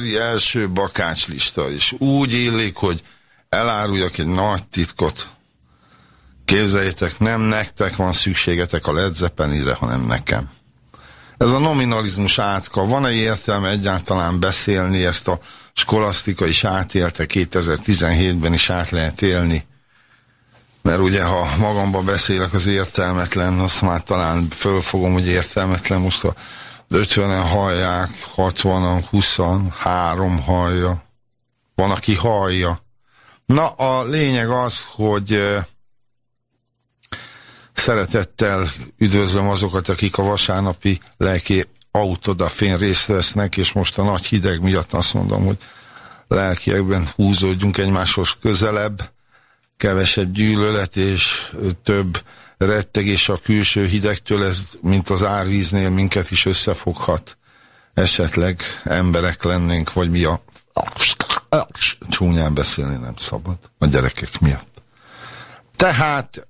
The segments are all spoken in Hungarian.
januári első bakácslista, és úgy illik, hogy eláruljak egy nagy titkot. Képzeljétek, nem nektek van szükségetek a Led hanem nekem. Ez a nominalizmus átka, van-e értelme egyáltalán beszélni, ezt a skolasztika is átélte 2017-ben is át lehet élni? Mert ugye, ha magamban beszélek az értelmetlen, azt már talán fölfogom, hogy értelmetlen. Most a 50-en hallják, 60-an, 20-an, három hallja. Van, aki hallja. Na, a lényeg az, hogy szeretettel üdvözlöm azokat, akik a vasárnapi lelki autodafén részt vesznek, és most a nagy hideg miatt azt mondom, hogy lelkiekben húzódjunk egymáshoz közelebb, kevesebb gyűlölet és több rettegés a külső hidegtől, ez mint az árvíznél minket is összefoghat. Esetleg emberek lennénk, vagy mi a csúnyán beszélni nem szabad a gyerekek miatt. Tehát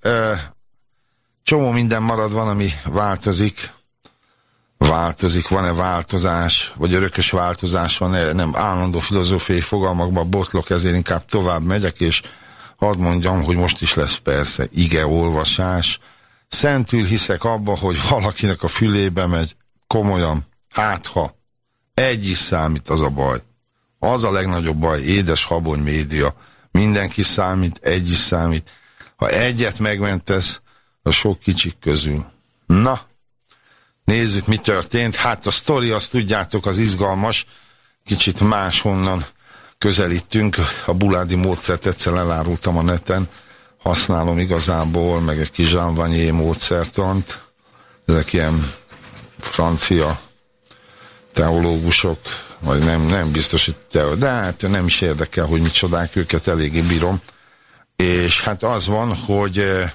csomó minden marad, van, ami változik, változik, van-e változás, vagy örökös változás van -e, nem állandó filozófiai fogalmakban botlok, ezért inkább tovább megyek, és hadd mondjam, hogy most is lesz persze ige olvasás. Szentül hiszek abba, hogy valakinek a fülébe megy, komolyan, hát ha, egy is számít az a baj. Az a legnagyobb baj, édes habony média. Mindenki számít, egy is számít. Ha egyet megmentesz, a sok kicsik közül. Na, nézzük, mi történt. Hát a sztori, azt tudjátok, az izgalmas, kicsit máshonnan közelítünk. A buládi módszert egyszer elárultam a neten, használom igazából, meg egy kis Jean módszertant. Ezek ilyen francia teológusok, vagy nem, nem biztos, hogy teol, de hát nem is érdekel, hogy mit csodák őket, eléggé bírom. És hát az van, hogy eh,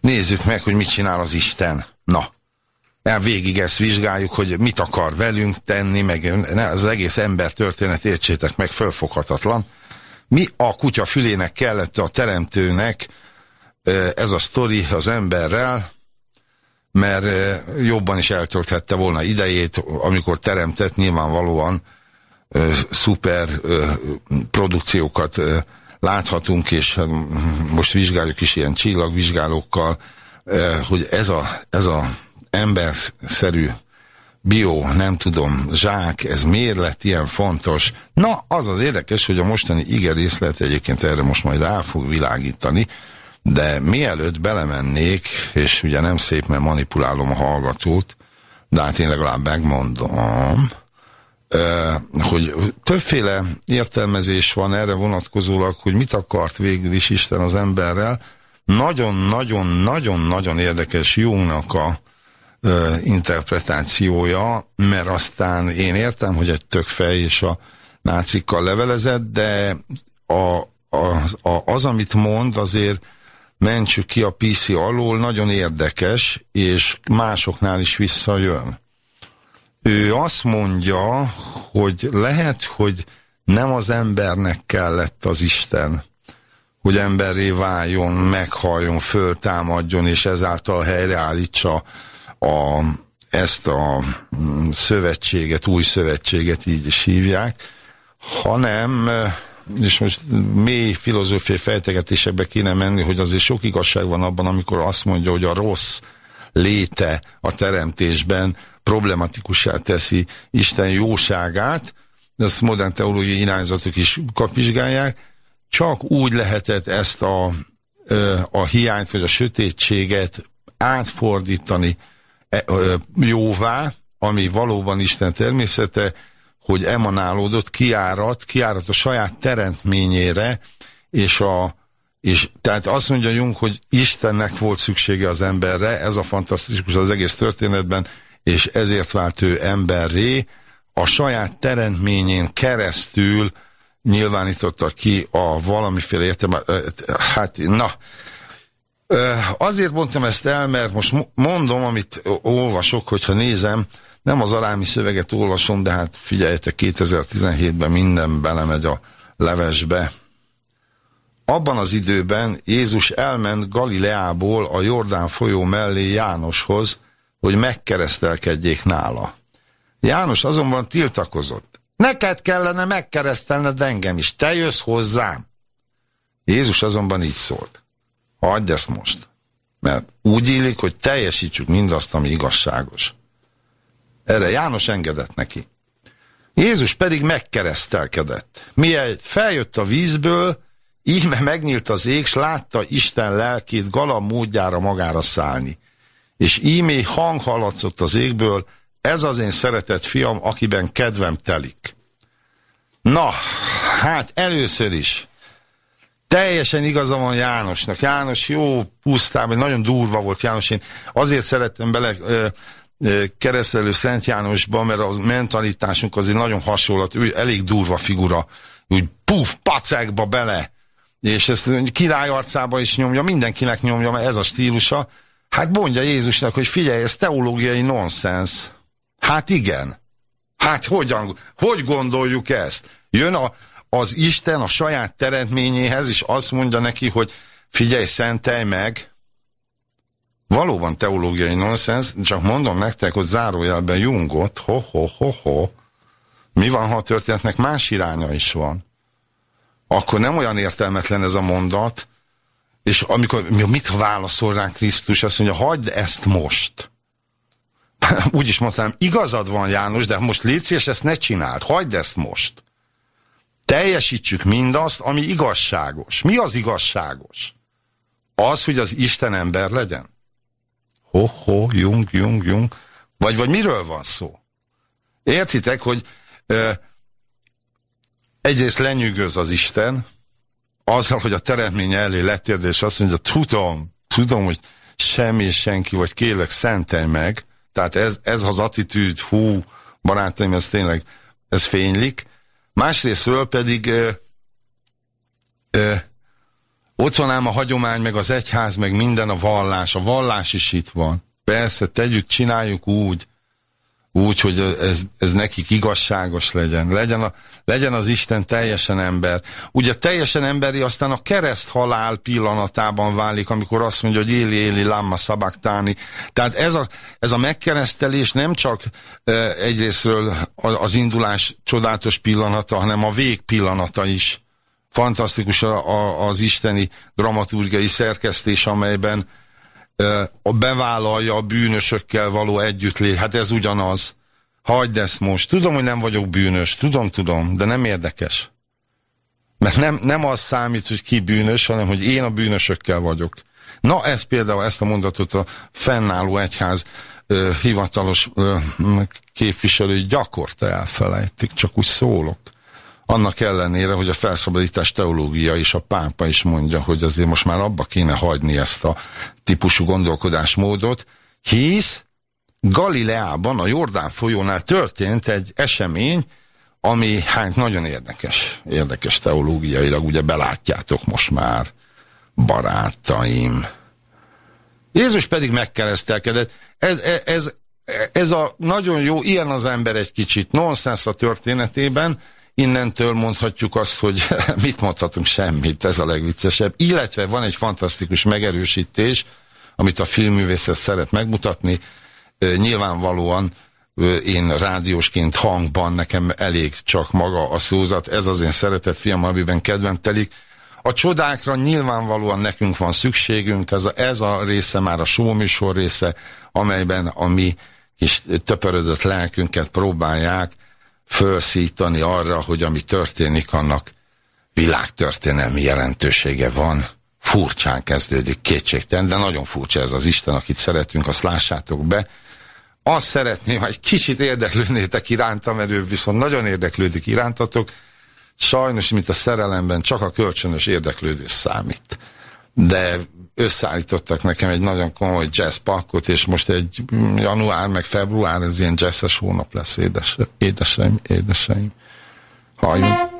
nézzük meg, hogy mit csinál az Isten. Na, el végig ezt vizsgáljuk, hogy mit akar velünk tenni, meg az egész ember történet értsétek meg, fölfoghatatlan. Mi a kutya fülének kellett a teremtőnek ez a sztori az emberrel, mert jobban is eltölthette volna idejét, amikor teremtett nyilvánvalóan szuper produkciókat láthatunk, és most vizsgáljuk is ilyen csillagvizsgálókkal, hogy ez a, ez a emberszerű bio, nem tudom, zsák, ez miért lett ilyen fontos? Na, az az érdekes, hogy a mostani igerészlet egyébként erre most majd rá fog világítani, de mielőtt belemennék, és ugye nem szép, mert manipulálom a hallgatót, de hát én legalább megmondom, hogy többféle értelmezés van erre vonatkozólag, hogy mit akart végül is Isten az emberrel. Nagyon-nagyon-nagyon-nagyon érdekes Jungnak a interpretációja, mert aztán én értem, hogy egy tökfej és a nácikkal levelezett, de a, a, a, az, amit mond, azért mentsük ki a PC alól, nagyon érdekes, és másoknál is visszajön. Ő azt mondja, hogy lehet, hogy nem az embernek kellett az Isten, hogy emberré váljon, meghalljon, föltámadjon, és ezáltal helyreállítsa a, ezt a mm, szövetséget, új szövetséget így is hívják, hanem, és most mély filozófiai fejtegetésekbe kéne menni, hogy azért sok igazság van abban, amikor azt mondja, hogy a rossz léte a teremtésben problematikussá teszi Isten jóságát, ezt modern teológiai irányzatok is kapvizsgálják, csak úgy lehetett ezt a, a hiányt vagy a sötétséget átfordítani jóvá, ami valóban Isten természete, hogy emanálódott, kiárat, kiárat a saját teremtményére, és a, és tehát azt mondja hogy Istennek volt szüksége az emberre, ez a fantasztikus az egész történetben, és ezért vált ő emberré, a saját teremtményén keresztül nyilvánította ki a valamiféle értelme, hát na, azért mondtam ezt el, mert most mondom, amit olvasok, hogyha nézem, nem az arámi szöveget olvasom, de hát figyeljetek, 2017-ben minden belemegy a levesbe. Abban az időben Jézus elment Galileából a Jordán folyó mellé Jánoshoz, hogy megkeresztelkedjék nála. János azonban tiltakozott. Neked kellene megkeresztelned engem is. Te jössz hozzám. Jézus azonban így szólt. Hagyd ezt most. Mert úgy illik, hogy teljesítsük mindazt, ami igazságos. Erre János engedett neki. Jézus pedig megkeresztelkedett. Mielőtt feljött a vízből, íme megnyílt az ég, s látta Isten lelkét galam módjára magára szállni. És ímé hang hallatszott az égből, ez az én szeretett fiam, akiben kedvem telik. Na, hát először is teljesen igaza van Jánosnak. János jó pusztában, nagyon durva volt János. Én azért szerettem bele ö, ö, keresztelő Szent Jánosba, mert a mentalitásunk azért nagyon hasonlat, ő elég durva figura, úgy puf, pacekba bele, és ezt király arcába is nyomja, mindenkinek nyomja, mert ez a stílusa. Hát mondja Jézusnak, hogy figyelj, ez teológiai nonsens. Hát igen. Hát hogyan, hogy gondoljuk ezt? Jön a, az Isten a saját teremtményéhez, és azt mondja neki, hogy figyelj, szentelj meg. Valóban teológiai nonsens, csak mondom nektek, hogy zárójelben Jungot, ho-ho-ho-ho. Mi van, ha a történetnek más iránya is van? Akkor nem olyan értelmetlen ez a mondat, és amikor mit válaszol rá Krisztus, azt mondja, hagyd ezt most. Úgy is mondtam, igazad van János, de most légy és ezt ne csináld, hagyd ezt most. Teljesítsük mindazt, ami igazságos. Mi az igazságos? Az, hogy az Isten ember legyen? Ho-ho, jung, jung, jung. Vagy, vagy miről van szó? Értitek, hogy ö, egyrészt lenyűgöz az Isten, azzal, hogy a teremtménye elé letérd, és azt mondja, tudom, tudom, hogy semmi és senki, vagy kélek, szentelj meg. Tehát ez, ez az attitűd, hú, barátaim, ez tényleg, ez fénylik. Másrésztről pedig ö, ö, ott van ám a hagyomány, meg az egyház, meg minden a vallás. A vallás is itt van. Persze, tegyük, csináljuk úgy, úgy, hogy ez, ez nekik igazságos legyen. Legyen, a, legyen az Isten teljesen ember. Ugye teljesen emberi aztán a kereszt halál pillanatában válik, amikor azt mondja, hogy éli, éli, lámma szabaktáni. Tehát ez a, ez a megkeresztelés nem csak e, egyrésztről az indulás csodálatos pillanata, hanem a vég pillanata is. Fantasztikus a, a, az isteni dramaturgiai szerkesztés, amelyben bevállalja a bűnösökkel való együttlét. Hát ez ugyanaz. Hagyd ezt most. Tudom, hogy nem vagyok bűnös. Tudom, tudom, de nem érdekes. Mert nem, nem az számít, hogy ki bűnös, hanem hogy én a bűnösökkel vagyok. Na, ez például ezt a mondatot a fennálló egyház ö, hivatalos ö, képviselői gyakorta elfelejtik, csak úgy szólok annak ellenére, hogy a felszabadítás teológia és a pápa is mondja, hogy azért most már abba kéne hagyni ezt a típusú gondolkodásmódot, hisz Galileában, a Jordán folyónál történt egy esemény, ami hát nagyon érdekes, érdekes teológiailag, ugye belátjátok most már, barátaim. Jézus pedig megkeresztelkedett. Ez, ez, ez, ez a nagyon jó, ilyen az ember egy kicsit nonsens a történetében, innentől mondhatjuk azt, hogy mit mondhatunk, semmit, ez a legviccesebb. Illetve van egy fantasztikus megerősítés, amit a filmművészet szeret megmutatni. Nyilvánvalóan én rádiósként hangban nekem elég csak maga a szózat, ez az én szeretett fiam, amiben kedvem telik. A csodákra nyilvánvalóan nekünk van szükségünk, ez a, ez a része már a showműsor része, amelyben a mi kis töpörödött lelkünket próbálják felszítani arra, hogy ami történik, annak világtörténelmi jelentősége van. Furcsán kezdődik kétségtelen, de nagyon furcsa ez az Isten, akit szeretünk, azt lássátok be. Azt szeretném, hogy kicsit érdeklődnétek irántam, mert ő viszont nagyon érdeklődik irántatok. Sajnos, mint a szerelemben, csak a kölcsönös érdeklődés számít. De összeállítottak nekem egy nagyon komoly jazz pakot, és most egy január meg február, ez ilyen jazzes hónap lesz, édes, édeseim, édeseim. Halljunk.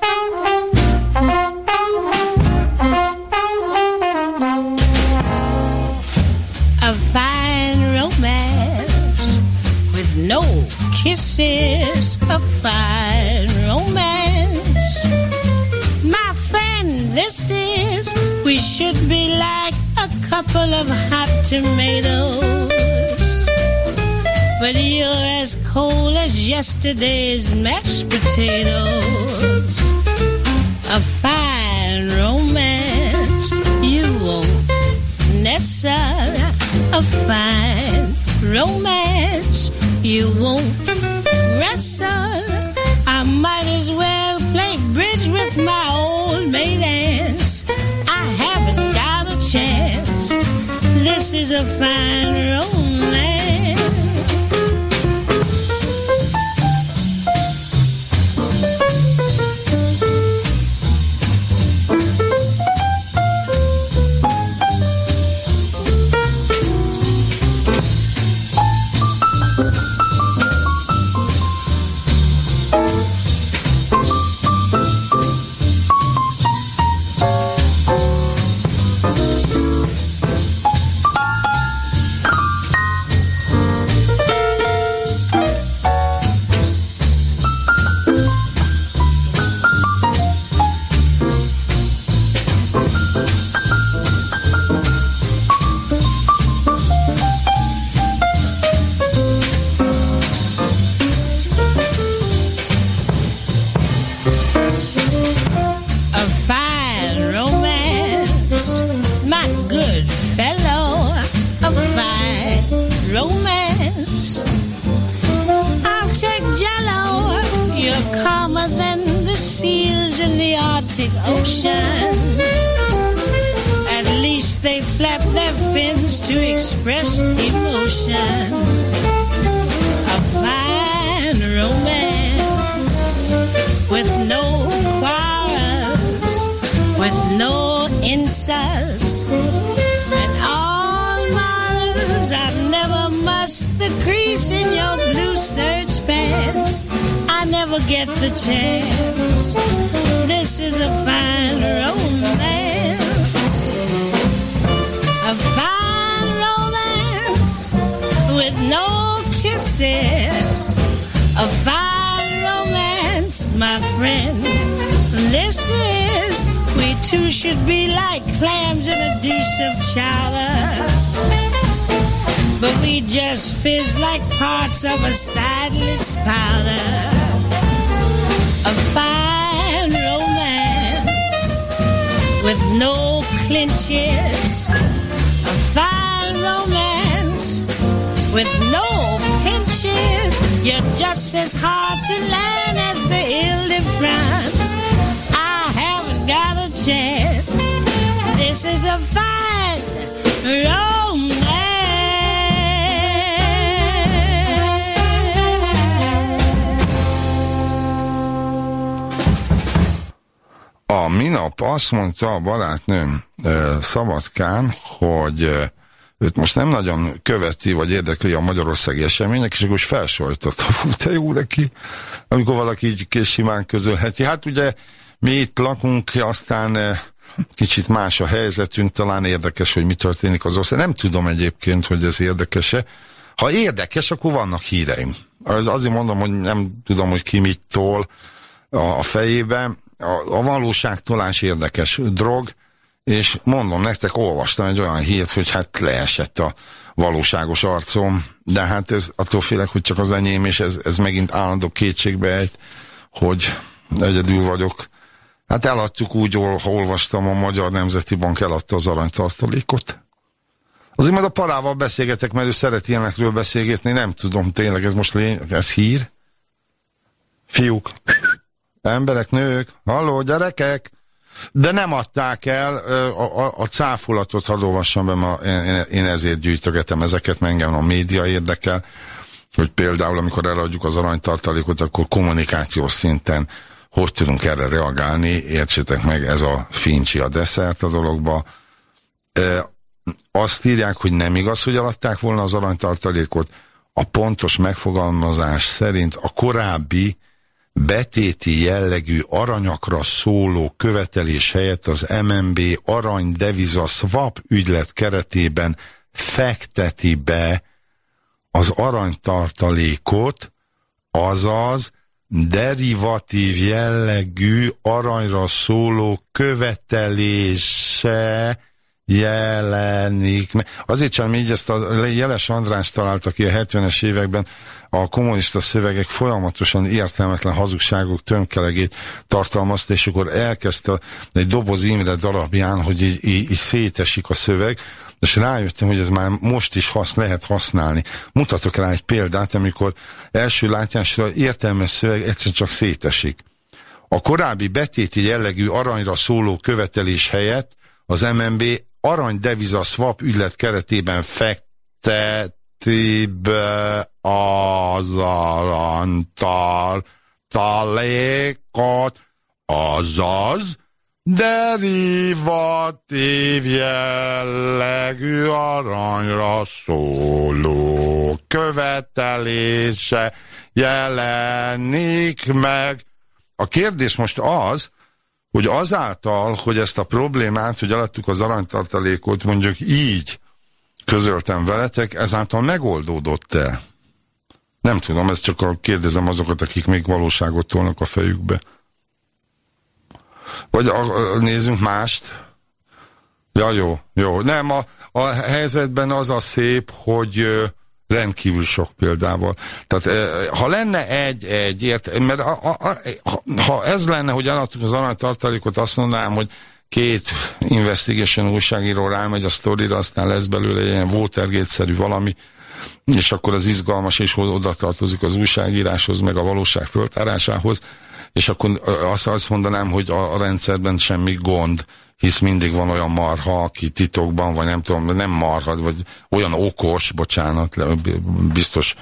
Kisses, a fine romance. This is, we should be like a couple of hot tomatoes. but you're as cold as yesterday's mashed potatoes. A fine romance you won't nestle. A fine romance you won't wrestle. I might as well play bridge with my old maid This is a fine romance. Eh? Atlantic Ocean. At least they flap their fins to express emotion. A fine romance with no quarrels, with no insults never get the chance. This is a fine romance. A fine romance with no kisses. A fine romance, my friend. This is, we two should be like clams in a dish of chowder but we just fizz like parts of a sideless powder. A fine romance with no clinches. A fine romance with no pinches. You're just as hard to learn as the Ile de France. I haven't got a chance. This is a fine romance. Minap azt mondta a barátnőm Szabadkán, hogy őt most nem nagyon követi, vagy érdekli a magyarországi események, és akkor is felsajtott. Fú, te jó neki, amikor valaki így simán közölheti. Hát ugye mi itt lakunk, aztán kicsit más a helyzetünk, talán érdekes, hogy mi történik az ország. Nem tudom egyébként, hogy ez érdekese. Ha érdekes, akkor vannak híreim. Az azért mondom, hogy nem tudom, hogy ki mit tol a fejében a, a valóságtolás érdekes drog, és mondom nektek, olvastam egy olyan hírt, hogy hát leesett a valóságos arcom, de hát ez, attól félek, hogy csak az enyém, és ez, ez megint állandó kétségbe egy, hogy egyedül vagyok. Hát eladtuk úgy, ha olvastam, a Magyar Nemzeti Bank eladta az aranytartalékot. Azért majd a parával beszélgetek, mert ő szeret ilyenekről beszélgetni, nem tudom, tényleg ez most lény, ez hír? Fiúk, emberek, nők, halló, gyerekek, de nem adták el a, a, a cáfolatot, hadd olvassam be, ma én, én ezért gyűjtögetem ezeket, mert engem a média érdekel, hogy például amikor eladjuk az aranytartalékot, akkor kommunikációs szinten hogy tudunk erre reagálni, értsétek meg, ez a fincsi a desszert a dologba. E, azt írják, hogy nem igaz, hogy eladták volna az aranytartalékot, a pontos megfogalmazás szerint a korábbi betéti jellegű aranyakra szóló követelés helyett az MNB arany deviza swap ügylet keretében fekteti be az aranytartalékot, azaz derivatív jellegű aranyra szóló követelése jelenik. Azért sem így ezt a Jeles András találta ki a 70-es években a kommunista szövegek folyamatosan értelmetlen hazugságok tömkelegét tartalmazta, és akkor elkezdte egy doboz Imre darabján, hogy így, így, így szétesik a szöveg, és rájöttem, hogy ez már most is hasz, lehet használni. Mutatok rá egy példát, amikor első látásra értelmes szöveg egyszer csak szétesik. A korábbi betéti jellegű aranyra szóló követelés helyett az MNB arany deviza swap ügylet keretében fekteti be az aranytartalékot, azaz derivatív jellegű aranyra szóló követelése jelenik meg. A kérdés most az, hogy azáltal, hogy ezt a problémát, hogy alattuk az aranytartalékot mondjuk így közöltem veletek, ezáltal megoldódott-e? Nem tudom, ezt csak a kérdezem azokat, akik még valóságot tolnak a fejükbe. Vagy a, nézzünk mást. Ja, jó, jó. Nem, a, a helyzetben az a szép, hogy rendkívül sok példával. Tehát ha lenne egy-egy, mert a, a, a, ha ez lenne, hogy eladtuk az aranytartalékot, azt mondanám, hogy két investigation újságíró rámegy a sztorira, aztán lesz belőle ilyen Watergate-szerű valami, és akkor az izgalmas, és oda tartozik az újságíráshoz, meg a valóság föltárásához, és akkor azt, azt mondanám, hogy a, rendszerben semmi gond, hisz mindig van olyan marha, aki titokban, vagy nem tudom, nem marha, vagy olyan okos, bocsánat, biztos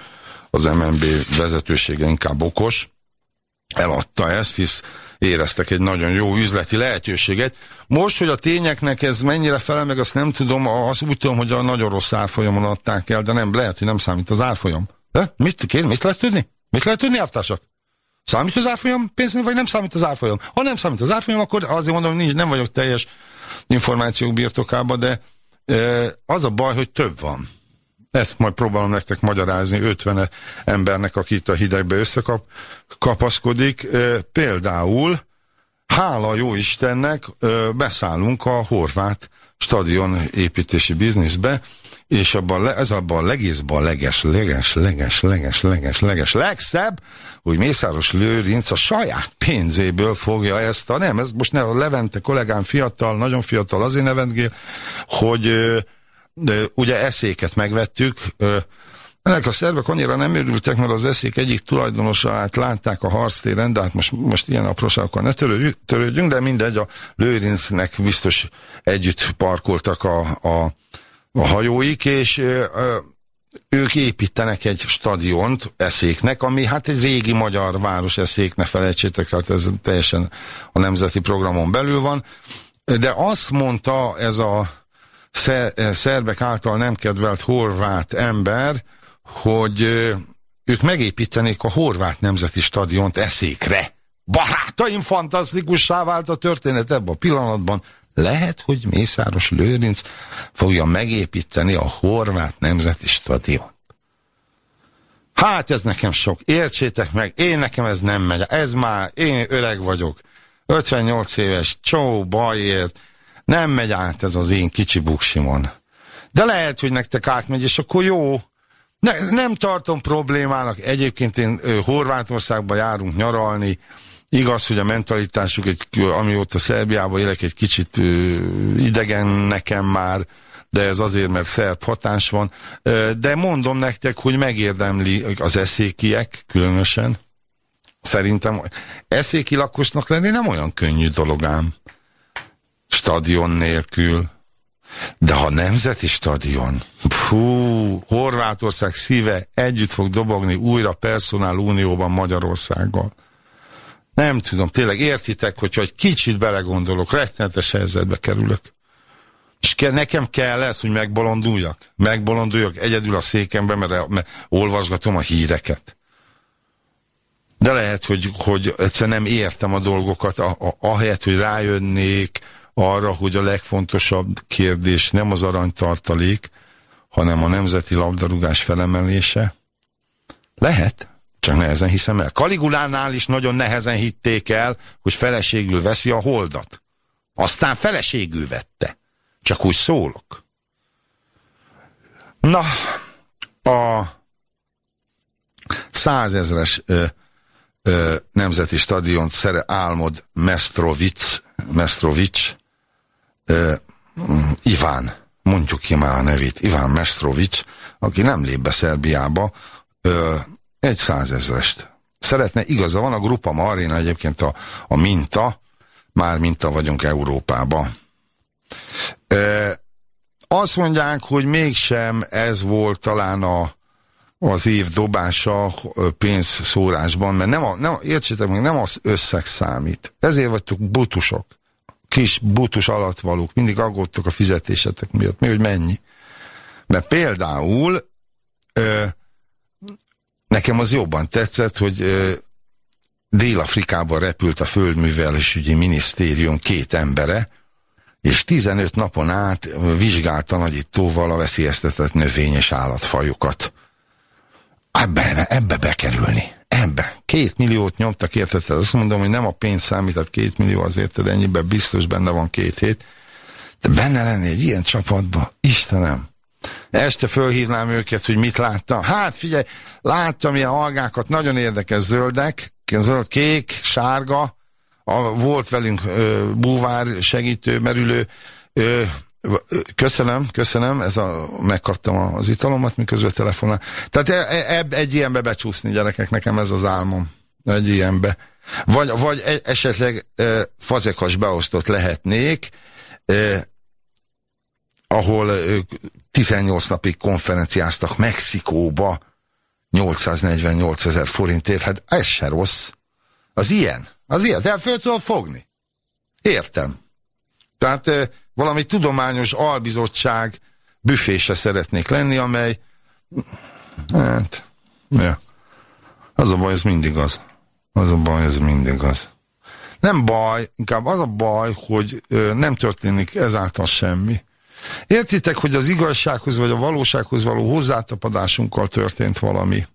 az MNB vezetősége inkább okos, eladta ezt, hisz éreztek egy nagyon jó üzleti lehetőséget. Most, hogy a tényeknek ez mennyire felel meg, azt nem tudom, azt úgy tudom, hogy a nagyon rossz árfolyamon adták el, de nem, lehet, hogy nem számít az árfolyam. De? Mit, kér, mit lehet tudni? Mit lehet tudni, elvtársak? Számít az árfolyam pénznél, vagy nem számít az árfolyam? Ha nem számít az árfolyam, akkor azért mondom, nincs, nem vagyok teljes információk birtokában, de e, az a baj, hogy több van. Ezt majd próbálom nektek magyarázni 50 embernek, aki itt a hidegbe összekapaszkodik. E, például, hála jó Istennek, beszállunk a horvát stadion építési bizniszbe, és abban, ez abban a legészben a leges, leges, leges, leges, leges, leges, legszebb, hogy Mészáros Lőrinc a saját pénzéből fogja ezt a, nem, ez most ne, a Levente kollégám fiatal, nagyon fiatal, azért neventgél, hogy ugye eszéket megvettük, ennek a szervek annyira nem örültek, mert az eszék egyik tulajdonosát látták a harctéren, de hát most, most ilyen apróságokkal ne törődjünk, törődjünk, de mindegy, a Lőrincnek biztos együtt parkoltak a, a a hajóik, és ők építenek egy stadiont eszéknek, ami hát egy régi magyar város eszék, ne felejtsétek, hát ez teljesen a nemzeti programon belül van, de azt mondta ez a szerbek által nem kedvelt horvát ember, hogy ők megépítenék a horvát nemzeti stadiont eszékre. Barátaim, fantasztikussá vált a történet ebben a pillanatban. Lehet, hogy Mészáros Lőrinc fogja megépíteni a horvát nemzeti stadiont. Hát ez nekem sok, értsétek meg, én nekem ez nem megy, ez már, én öreg vagyok, 58 éves, csó, bajért, nem megy át ez az én kicsi buksimon. De lehet, hogy nektek átmegy, és akkor jó. Ne, nem tartom problémának. Egyébként én Horvátországba járunk nyaralni, Igaz, hogy a mentalitásuk, egy, amióta Szerbiában élek, egy kicsit ö, idegen nekem már, de ez azért, mert szerb hatás van. De mondom nektek, hogy megérdemli az eszékiek különösen. Szerintem eszéki lakosnak lenni nem olyan könnyű dolog ám. Stadion nélkül. De ha nemzeti stadion, fú, Horvátország szíve együtt fog dobogni újra personál unióban Magyarországgal. Nem tudom, tényleg értitek, hogyha egy kicsit belegondolok, rettenetes helyzetbe kerülök. És ke, nekem kell ez, hogy megbolonduljak. Megbolonduljak egyedül a székemben, mert, mert olvasgatom a híreket. De lehet, hogy, hogy egyszerűen nem értem a dolgokat, ahelyett, hogy rájönnék arra, hogy a legfontosabb kérdés nem az aranytartalék, hanem a nemzeti labdarúgás felemelése. Lehet. Csak nehezen hiszem el. Kaligulánál is nagyon nehezen hitték el, hogy feleségül veszi a holdat. Aztán feleségül vette. Csak úgy szólok. Na, a százezres ö, ö, nemzeti stadiont szere álmod Mestrovic, Mestrovic ö, Iván, mondjuk ki már a nevét, Iván Mestrovic, aki nem lép be Szerbiába, ö, egy százezrest. Szeretne, igaza van, a Grupa Marina egyébként a, a minta, már minta vagyunk Európába. Ö, azt mondják, hogy mégsem ez volt talán a, az év dobása pénzszórásban, mert nem, a, nem értsétek meg, nem az összeg számít. Ezért vagytok butusok. Kis butus alatt valók. Mindig aggódtok a fizetésetek miatt. Mi, hogy mennyi? Mert például ö, nekem az jobban tetszett, hogy Dél-Afrikában repült a Földművelésügyi Minisztérium két embere, és 15 napon át vizsgálta nagyítóval a veszélyeztetett növény- és állatfajokat. Ebbe, ebbe bekerülni. Ebbe. Két milliót nyomtak, érted? Azt mondom, hogy nem a pénz számít, két millió azért, de ennyiben biztos benne van két hét. De benne lenni egy ilyen csapatba, Istenem. Este fölhívnám őket, hogy mit láttam. Hát figyelj, láttam ilyen algákat, nagyon érdekes zöldek, zöld, kék, sárga, a, volt velünk ö, búvár segítő, merülő, ö, Köszönöm, köszönöm, ez a, megkaptam az italomat, miközben telefonál. Tehát e, e, eb, egy ilyenbe becsúszni gyerekek, nekem ez az álmom. Egy ilyenbe. Vagy, vagy e, esetleg fazekas beosztott lehetnék, ahol e, 18 napig konferenciáztak Mexikóba 848 ezer forintért, hát ez se rossz. Az ilyen, az ilyen, el fogni. Értem. Tehát valami tudományos albizottság büfése szeretnék lenni, amely hát, ja. az a baj, ez mindig az. Az a baj, ez mindig az. Nem baj, inkább az a baj, hogy ö, nem történik ezáltal semmi. Értitek, hogy az igazsághoz vagy a valósághoz való hozzátapadásunkkal történt valami?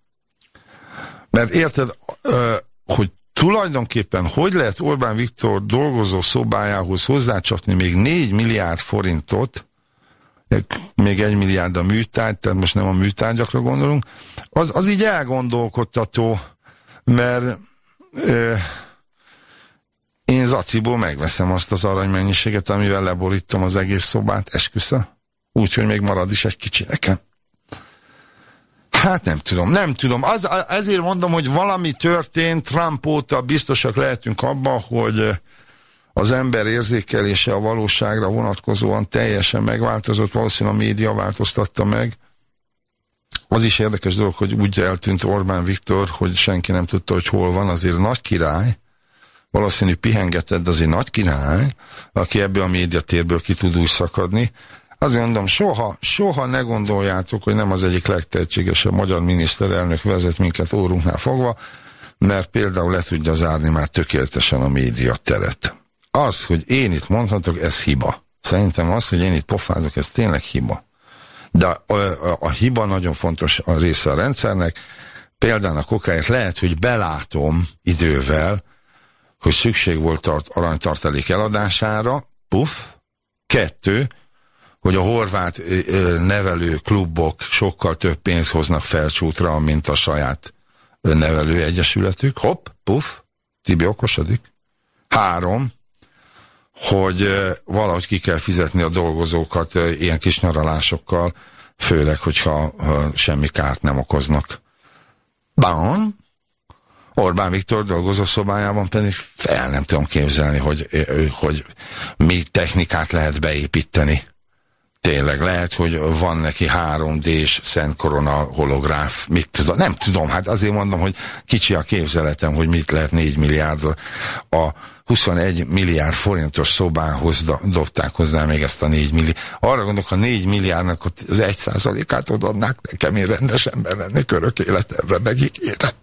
Mert érted, ö, hogy tulajdonképpen hogy lehet Orbán Viktor dolgozó szobájához hozzácsapni még 4 milliárd forintot, még egy milliárd a műtárgy, tehát most nem a műtárgyakra gondolunk, az, az így elgondolkodtató, mert ö, én Zaciból megveszem azt az aranymennyiséget, amivel leborítom az egész szobát, esküsze. Úgyhogy még marad is egy kicsi nekem. Hát nem tudom, nem tudom. Az, ezért mondom, hogy valami történt, Trump óta biztosak lehetünk abban, hogy az ember érzékelése a valóságra vonatkozóan teljesen megváltozott, valószínűleg a média változtatta meg. Az is érdekes dolog, hogy úgy eltűnt Orbán Viktor, hogy senki nem tudta, hogy hol van, azért nagy király, valószínű pihengetett, de azért nagy király, aki ebbe a médiatérből ki tud úgy szakadni. Azért mondom, soha, soha ne gondoljátok, hogy nem az egyik legtehetségesebb magyar miniszterelnök vezet minket órunknál fogva, mert például le tudja zárni már tökéletesen a média teret. Az, hogy én itt mondhatok, ez hiba. Szerintem az, hogy én itt pofázok, ez tényleg hiba. De a, a, a hiba nagyon fontos a része a rendszernek. Például a lehet, hogy belátom idővel, hogy szükség volt tart, aranytartalék eladására, puff, kettő, hogy a horvát nevelő klubok sokkal több pénzt hoznak felcsútra, mint a saját nevelő egyesületük. Hopp, puff, Tibi okosodik. Három, hogy valahogy ki kell fizetni a dolgozókat ilyen kis nyaralásokkal, főleg, hogyha semmi kárt nem okoznak. Bán, Orbán Viktor dolgozó szobájában pedig fel nem tudom képzelni, hogy, hogy mi technikát lehet beépíteni tényleg lehet, hogy van neki 3D-s Szent Korona holográf, mit tudom, nem tudom, hát azért mondom, hogy kicsi a képzeletem, hogy mit lehet 4 milliárd a 21 milliárd forintos szobához dobták hozzá még ezt a 4 milliárd. Arra gondolok, ha 4 milliárdnak az 1 százalékát odaadnák nekem, én rendes ember lennék örök életemre megígérem.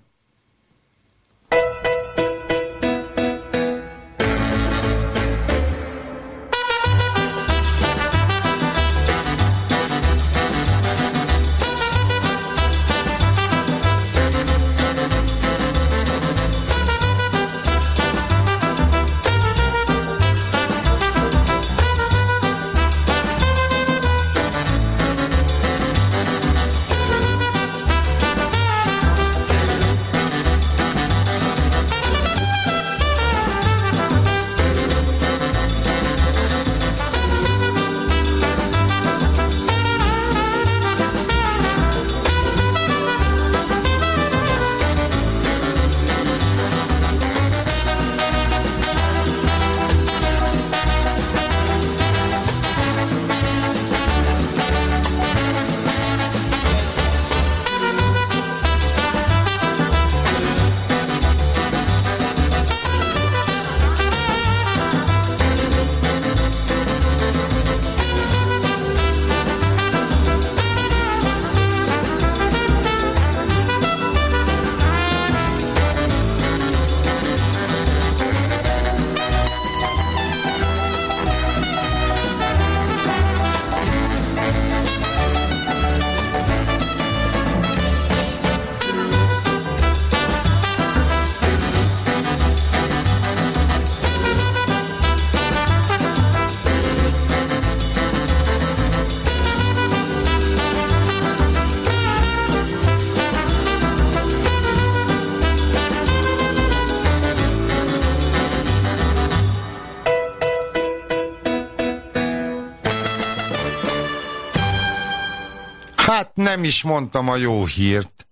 Hát nem is mondtam a jó hírt.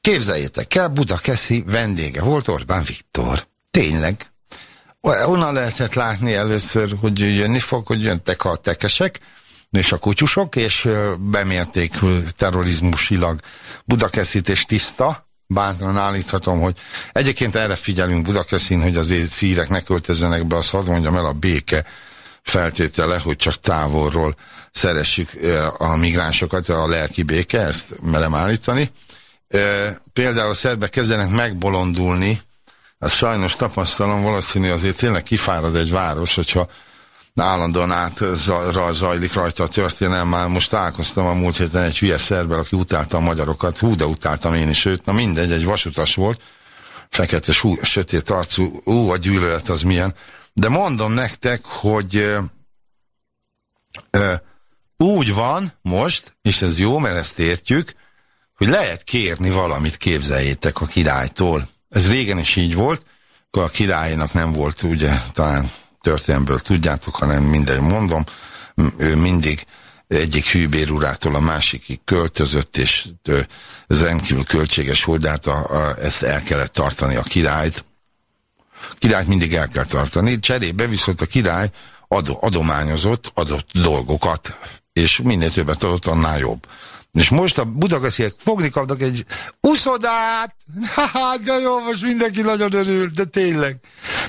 Képzeljétek el, Budakeszi vendége volt Orbán Viktor. Tényleg. Onnan lehetett látni először, hogy jönni fog, hogy jöntek a tekesek, és a kutyusok, és bemérték terrorizmusilag Budakeszit és tiszta, bátran állíthatom, hogy egyébként erre figyelünk Budakeszin, hogy az szírek ne költözzenek be, azt hadd mondjam el, a béke feltétele, hogy csak távolról szeressük a migránsokat, a lelki béke, ezt merem állítani. Például a szerbek kezdenek megbolondulni, az sajnos tapasztalom, valószínű azért tényleg kifárad egy város, hogyha állandóan átzajlik rajta a történelem. Már most találkoztam a múlt héten egy hülye szerbel, aki utálta a magyarokat. Hú, de utáltam én is őt. Na mindegy, egy vasutas volt. Fekete, hú, sötét arcú. Ú, a gyűlölet az milyen. De mondom nektek, hogy ö, ö, úgy van most, és ez jó, mert ezt értjük, hogy lehet kérni valamit, képzeljétek a királytól. Ez régen is így volt, akkor a királynak nem volt ugye talán történelmből tudjátok, hanem mindegy mondom, ő mindig egyik hűbérurától a másikig költözött, és ez rendkívül költséges volt, de hát a, a, ezt el kellett tartani a királyt. A királyt mindig el kell tartani, cserébe viszont a király adó, adományozott, adott dolgokat, és minél többet adott, annál jobb. És most a budakesziek fogni kapnak egy uszodát, hát de jó, most mindenki nagyon örül, de tényleg.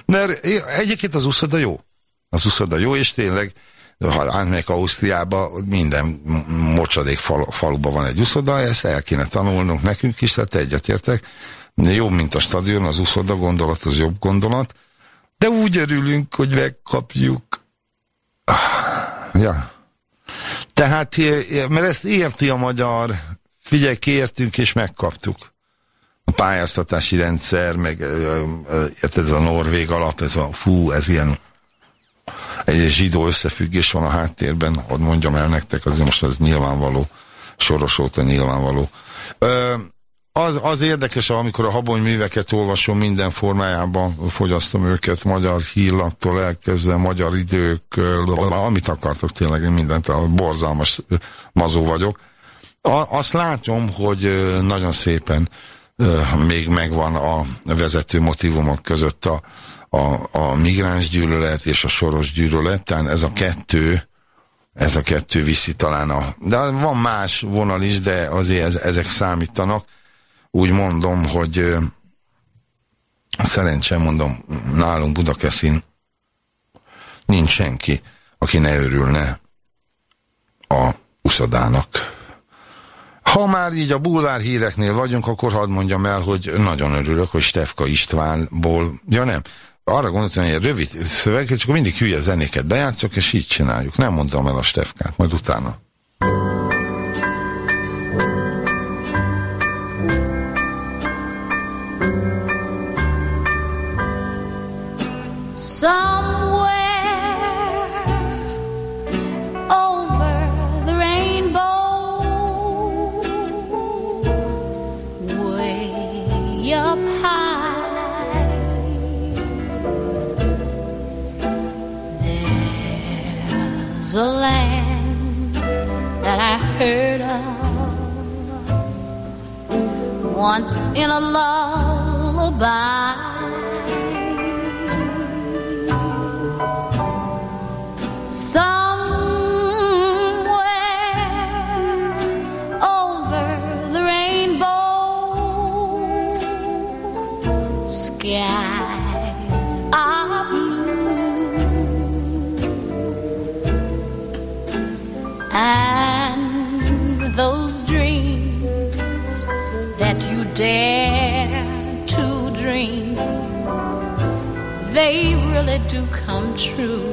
Mert egyébként az uszoda jó. Az uszoda jó, és tényleg, ha átmegyek Ausztriába, minden mocsadék fal, faluban van egy uszoda, ezt el kéne tanulnunk nekünk is, tehát egyetértek. Jobb, mint a stadion, az uszoda gondolat, az jobb gondolat, de úgy örülünk, hogy megkapjuk. Ja, tehát, mert ezt érti a magyar, figyelj, kértünk és megkaptuk. A pályáztatási rendszer, meg ez a norvég alap, ez a fú, ez ilyen egy zsidó összefüggés van a háttérben, hogy mondjam el nektek, azért most ez nyilvánvaló, soros óta nyilvánvaló. Az, az érdekes, amikor a habony műveket olvasom minden formájában, fogyasztom őket, magyar hírlaktól elkezdve, magyar idők, amit akartok tényleg, én mindent, borzalmas mazó vagyok. A, azt látom, hogy nagyon szépen még megvan a vezető motivumok között a, a, a migráns gyűlölet és a soros gyűlölet, tehát ez a kettő, ez a kettő viszi talán a... De van más vonal is, de azért ez, ezek számítanak úgy mondom, hogy szerencsém mondom, nálunk Budakeszin nincs senki, aki ne örülne a uszodának. Ha már így a bulvár híreknél vagyunk, akkor hadd mondjam el, hogy nagyon örülök, hogy Stefka Istvánból, ja nem, arra gondoltam, hogy egy rövid szöveg, csak mindig hülye zenéket bejátszok, és így csináljuk. Nem mondtam el a Stefkát, majd utána. In a lullaby. Really do come true.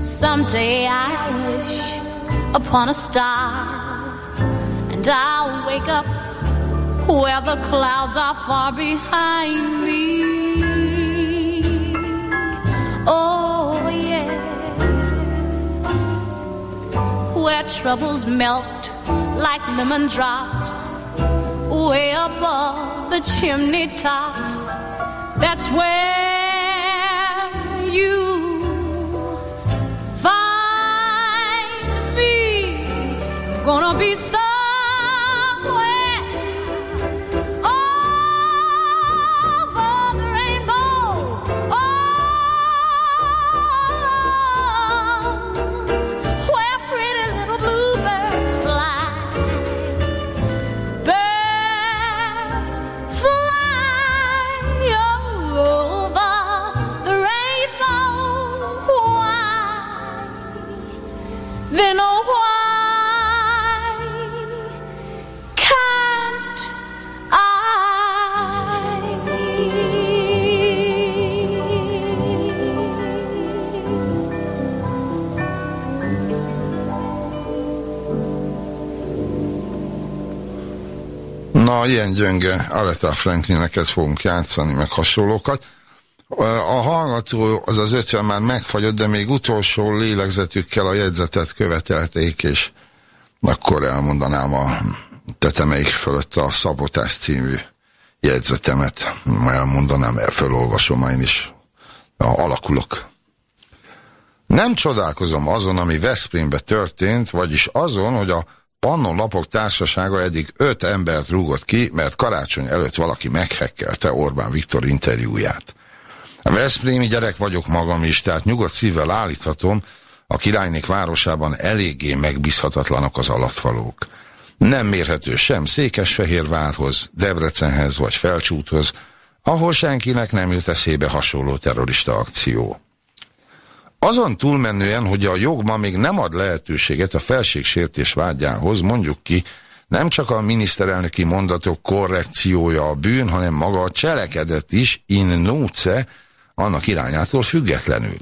Someday I wish upon a star, and I'll wake up where the clouds are far behind me. Oh, yes, where troubles melt like lemon drops way above the chimney tops. That's where you find me. Gonna be so Na, ilyen gyönge Aretha Franklineket fogunk játszani, meg hasonlókat. A hallgató, az az ötven már megfagyott, de még utolsó lélegzetükkel a jegyzetet követelték, és akkor elmondanám a tetemeik fölött a Szabotás című jegyzetemet. Elmondanám, el felolvasom én is. Alakulok. Nem csodálkozom azon, ami Veszprémbe történt, vagyis azon, hogy a Pannon Lapok Társasága eddig öt embert rúgott ki, mert karácsony előtt valaki meghekkelte Orbán Viktor interjúját. A Veszprémi gyerek vagyok magam is, tehát nyugodt szívvel állíthatom, a királynék városában eléggé megbízhatatlanok az alatvalók. Nem mérhető sem Székesfehérvárhoz, Debrecenhez vagy Felcsúthoz, ahol senkinek nem jut eszébe hasonló terrorista akció. Azon túlmenően, hogy a jog ma még nem ad lehetőséget a felségsértés vágyához, mondjuk ki, nem csak a miniszterelnöki mondatok korrekciója a bűn, hanem maga a cselekedet is in nuce annak irányától függetlenül.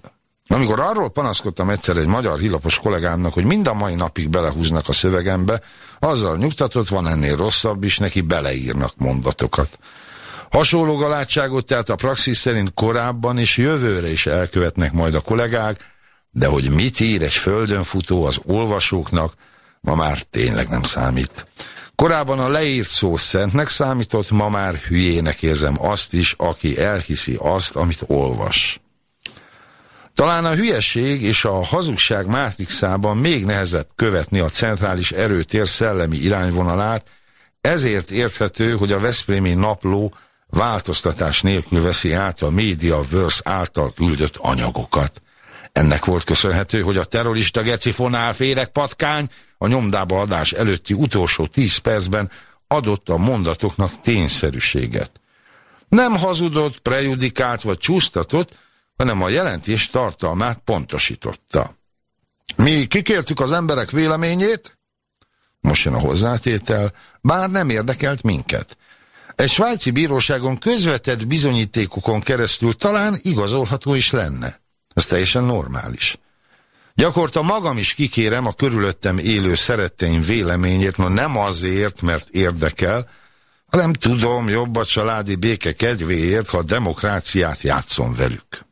Amikor arról panaszkodtam egyszer egy magyar hílapos kollégámnak, hogy mind a mai napig belehúznak a szövegembe, azzal nyugtatott, van ennél rosszabb is, neki beleírnak mondatokat. Hasonló galátságot tehát a praxis szerint korábban és jövőre is elkövetnek majd a kollégák, de hogy mit ír egy földön futó az olvasóknak, ma már tényleg nem számít. Korábban a leírt szó szentnek számított, ma már hülyének érzem azt is, aki elhiszi azt, amit olvas. Talán a hülyeség és a hazugság mátrixában még nehezebb követni a centrális erőtér szellemi irányvonalát, ezért érthető, hogy a Veszprémi napló változtatás nélkül veszi át a Mediaverse által küldött anyagokat. Ennek volt köszönhető, hogy a terrorista gecifonál féreg patkány a nyomdába adás előtti utolsó tíz percben adott a mondatoknak tényszerűséget. Nem hazudott, prejudikált vagy csúsztatott, hanem a jelentés tartalmát pontosította. Mi kikértük az emberek véleményét, most jön a hozzátétel, bár nem érdekelt minket. Egy svájci bíróságon közvetett bizonyítékokon keresztül talán igazolható is lenne. Ez teljesen normális. Gyakorta magam is kikérem a körülöttem élő szeretteim véleményét, no nem azért, mert érdekel, hanem tudom, jobb a családi béke kedvéért, ha a demokráciát játszom velük.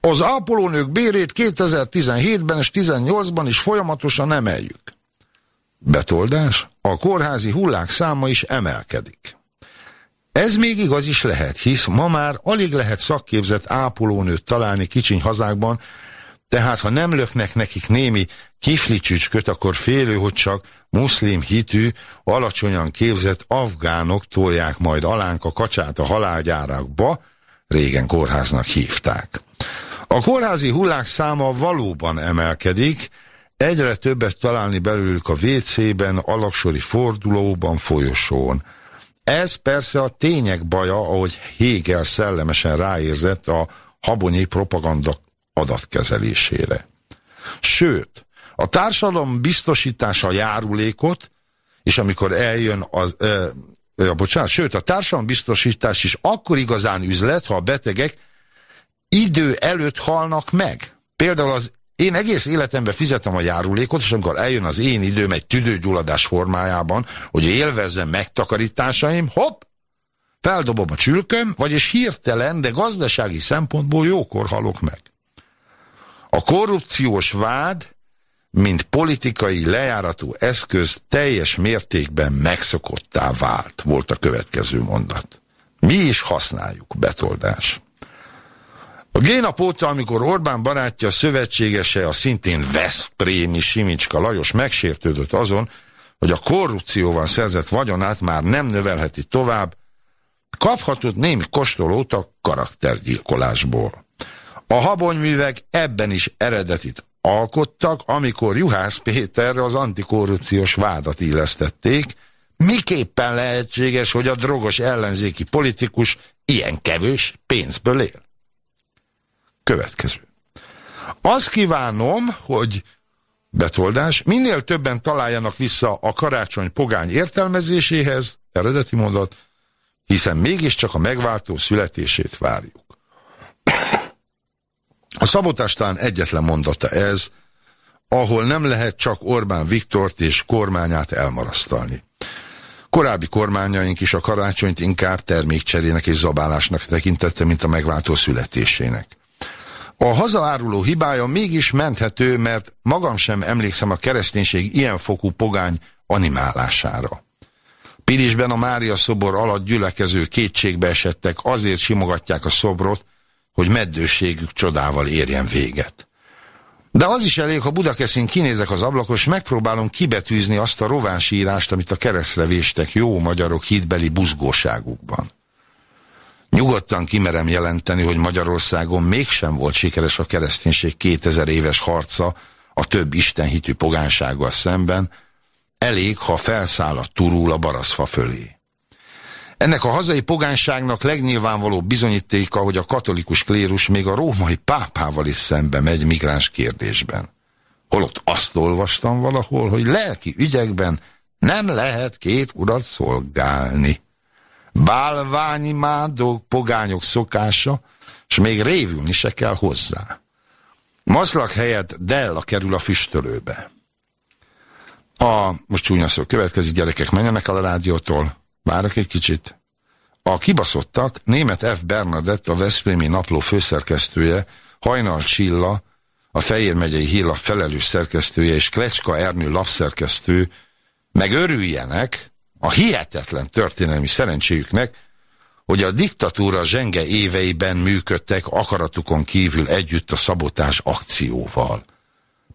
Az ápolónők bérét 2017-ben és 2018-ban is folyamatosan emeljük. Betoldás, a kórházi hullák száma is emelkedik. Ez még igaz is lehet, hisz ma már alig lehet szakképzett ápolónőt találni kicsiny hazákban, tehát ha nem löknek nekik némi kiflicsücsköt, akkor félő, hogy csak muszlim hitű, alacsonyan képzett afgánok tolják majd alánk a kacsát a halálgyárakba, régen kórháznak hívták. A kórházi hullák száma valóban emelkedik, egyre többet találni belőlük a WC-ben, alaksori fordulóban, folyosón. Ez persze a tények baja, ahogy Hegel szellemesen ráérzett a habonyi propaganda adatkezelésére. Sőt, a társadalom biztosítása járulékot, és amikor eljön az, ö, ö, bocsánat, sőt, a társadalom biztosítás is akkor igazán üzlet, ha a betegek idő előtt halnak meg. Például az én egész életemben fizetem a járulékot, és amikor eljön az én időm egy tüdőgyulladás formájában, hogy élvezzem megtakarításaim, hopp, feldobom a csülköm, vagyis hirtelen, de gazdasági szempontból jókor halok meg. A korrupciós vád, mint politikai lejáratú eszköz teljes mértékben megszokottá vált, volt a következő mondat. Mi is használjuk, betoldás. A génap óta, amikor Orbán barátja szövetségese, a szintén Veszprémi Simicska Lajos megsértődött azon, hogy a korrupcióval szerzett vagyonát már nem növelheti tovább, kaphatott némi kostolót a karaktergyilkolásból. A habonyművek ebben is eredetit alkottak, amikor Juhász Péterre az antikorrupciós vádat illesztették, miképpen lehetséges, hogy a drogos ellenzéki politikus ilyen kevős pénzből él. Következő. Azt kívánom, hogy betoldás, minél többen találjanak vissza a karácsony pogány értelmezéséhez, eredeti mondat, hiszen mégiscsak a megváltó születését várjuk. A szabotástán egyetlen mondata ez, ahol nem lehet csak Orbán Viktort és kormányát elmarasztalni. Korábbi kormányaink is a karácsonyt inkább termékcserének és zabálásnak tekintette, mint a megváltó születésének. A hazaáruló hibája mégis menthető, mert magam sem emlékszem a kereszténység ilyen fokú pogány animálására. Pirisben a Mária szobor alatt gyülekező kétségbe esettek, azért simogatják a szobrot, hogy meddőségük csodával érjen véget. De az is elég, ha Budakeszin kinézek az ablakos, megpróbálom kibetűzni azt a rovánsírást, amit a keresztre véstek jó magyarok hídbeli buzgóságukban. Nyugodtan kimerem jelenteni, hogy Magyarországon mégsem volt sikeres a kereszténység 2000 éves harca a több istenhitű pogánsággal szemben, elég, ha felszáll a turul a baraszfa fölé. Ennek a hazai pogánságnak legnyilvánvalóbb bizonyítéka, hogy a katolikus klérus még a római pápával is szembe megy migráns kérdésben. Holott azt olvastam valahol, hogy lelki ügyekben nem lehet két urat szolgálni. Bálványi mádók, pogányok szokása, és még révülni se kell hozzá. Maszlak helyett Della kerül a füstölőbe. A, most csúnya szó következik, gyerekek, menjenek el a rádiótól, várok egy kicsit. A kibaszottak német F. Bernadett, a Veszprémi napló főszerkesztője, Hajnal Csilla, a Fejér megyei Híla felelős szerkesztője és Klecska Ernő lapszerkesztő meg örüljenek a hihetetlen történelmi szerencséjüknek, hogy a diktatúra zsenge éveiben működtek akaratukon kívül együtt a szabotás akcióval.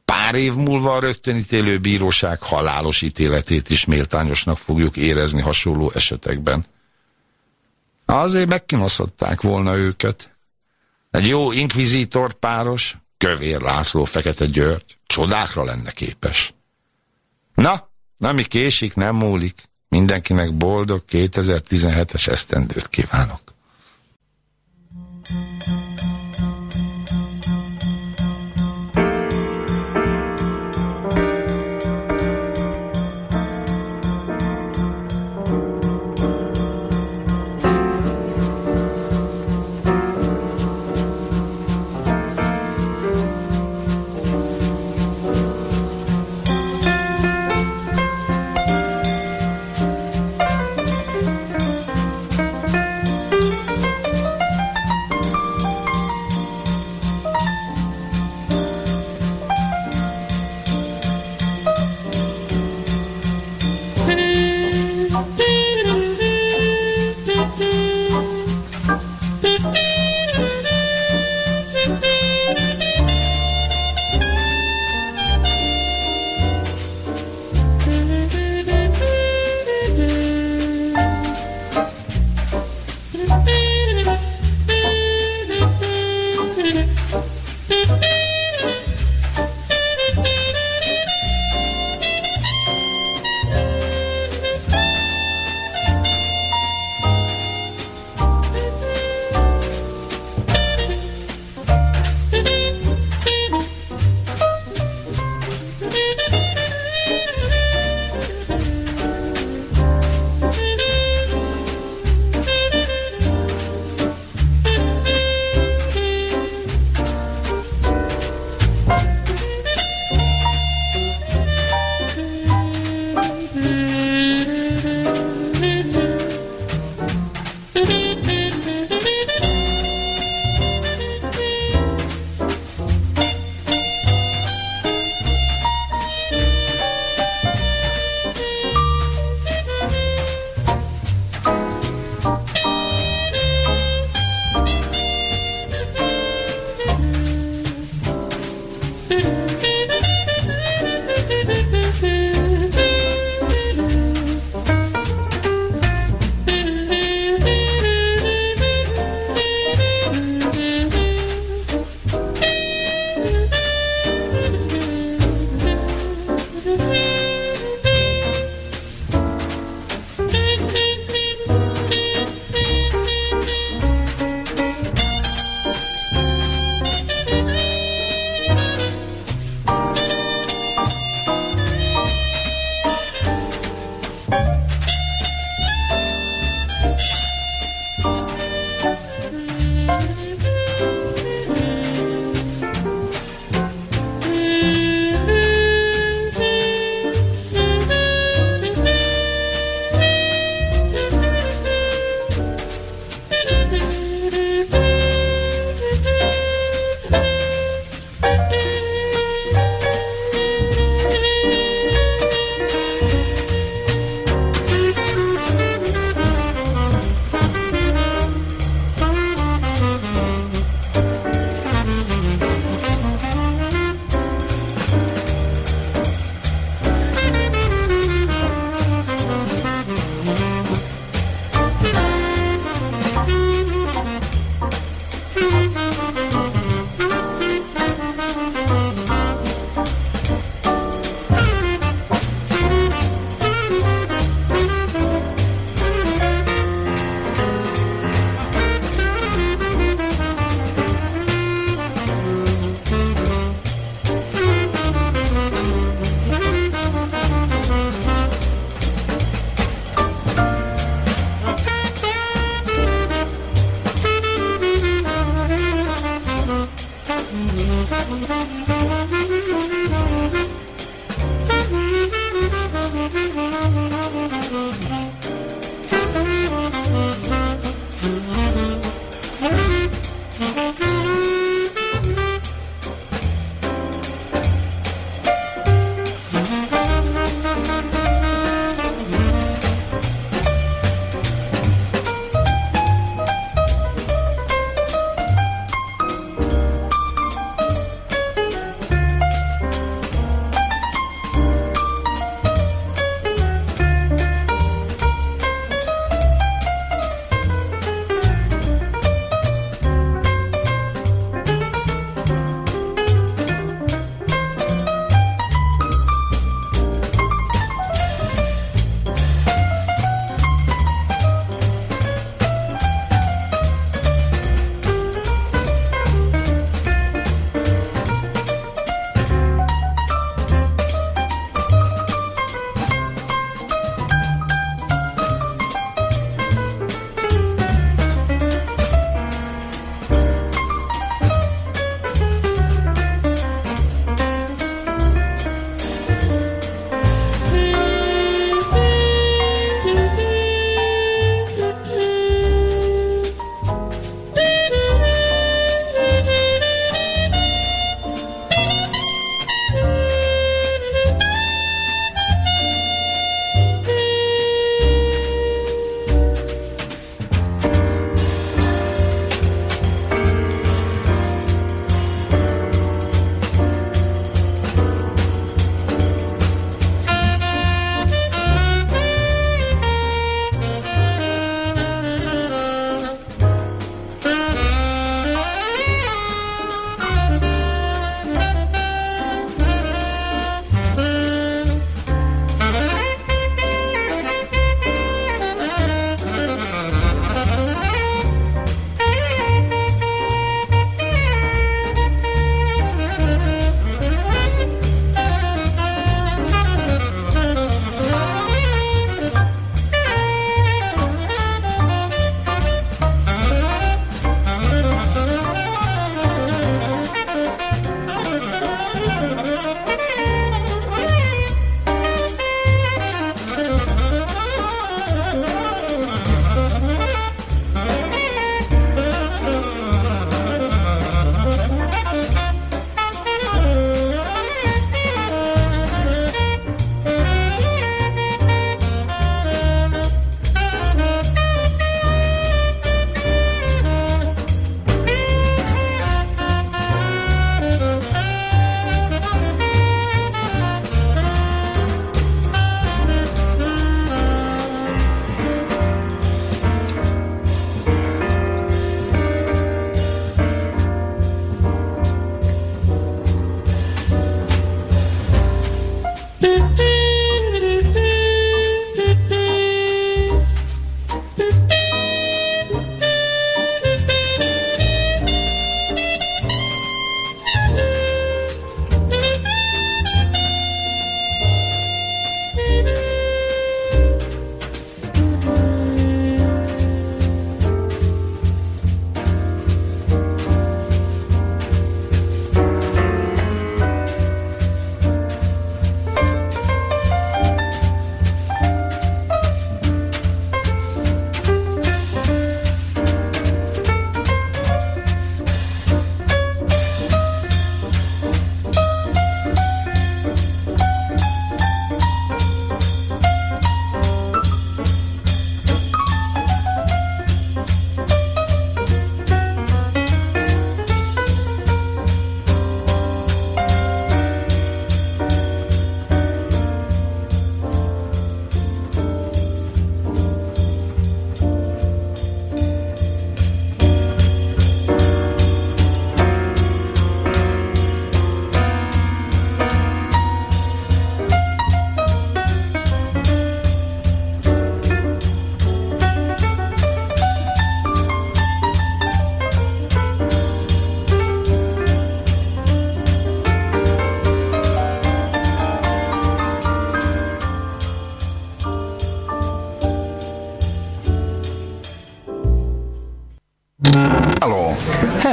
Pár év múlva a rögtönítélő bíróság halálos ítéletét is méltányosnak fogjuk érezni hasonló esetekben. Azért megkinoszották volna őket. Egy jó inkvizítor páros, Kövér László, Fekete György, csodákra lenne képes. Na, na mi késik, nem múlik. Mindenkinek boldog 2017-es esztendőt kívánok.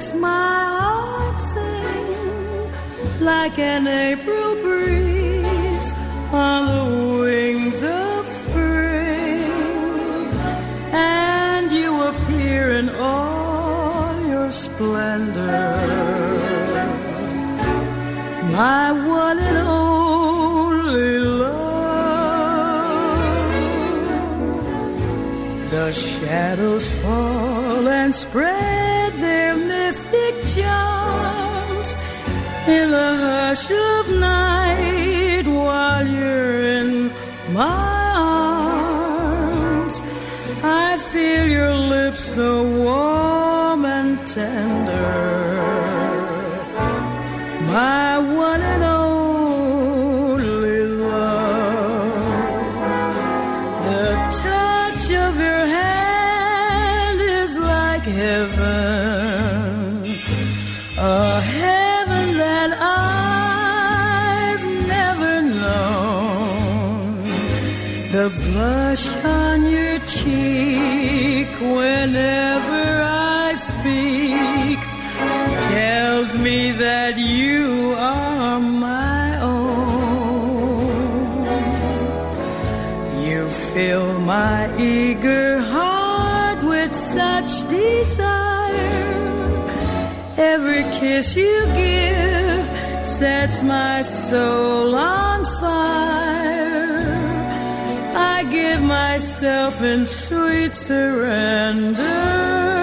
makes my heart sing like an April breeze on the wings of spring. And you appear in all your splendor. My one and only love. The shadows fall and spread mystic charms in the hush of night while you're in my my soul on fire. I give myself in sweet surrender.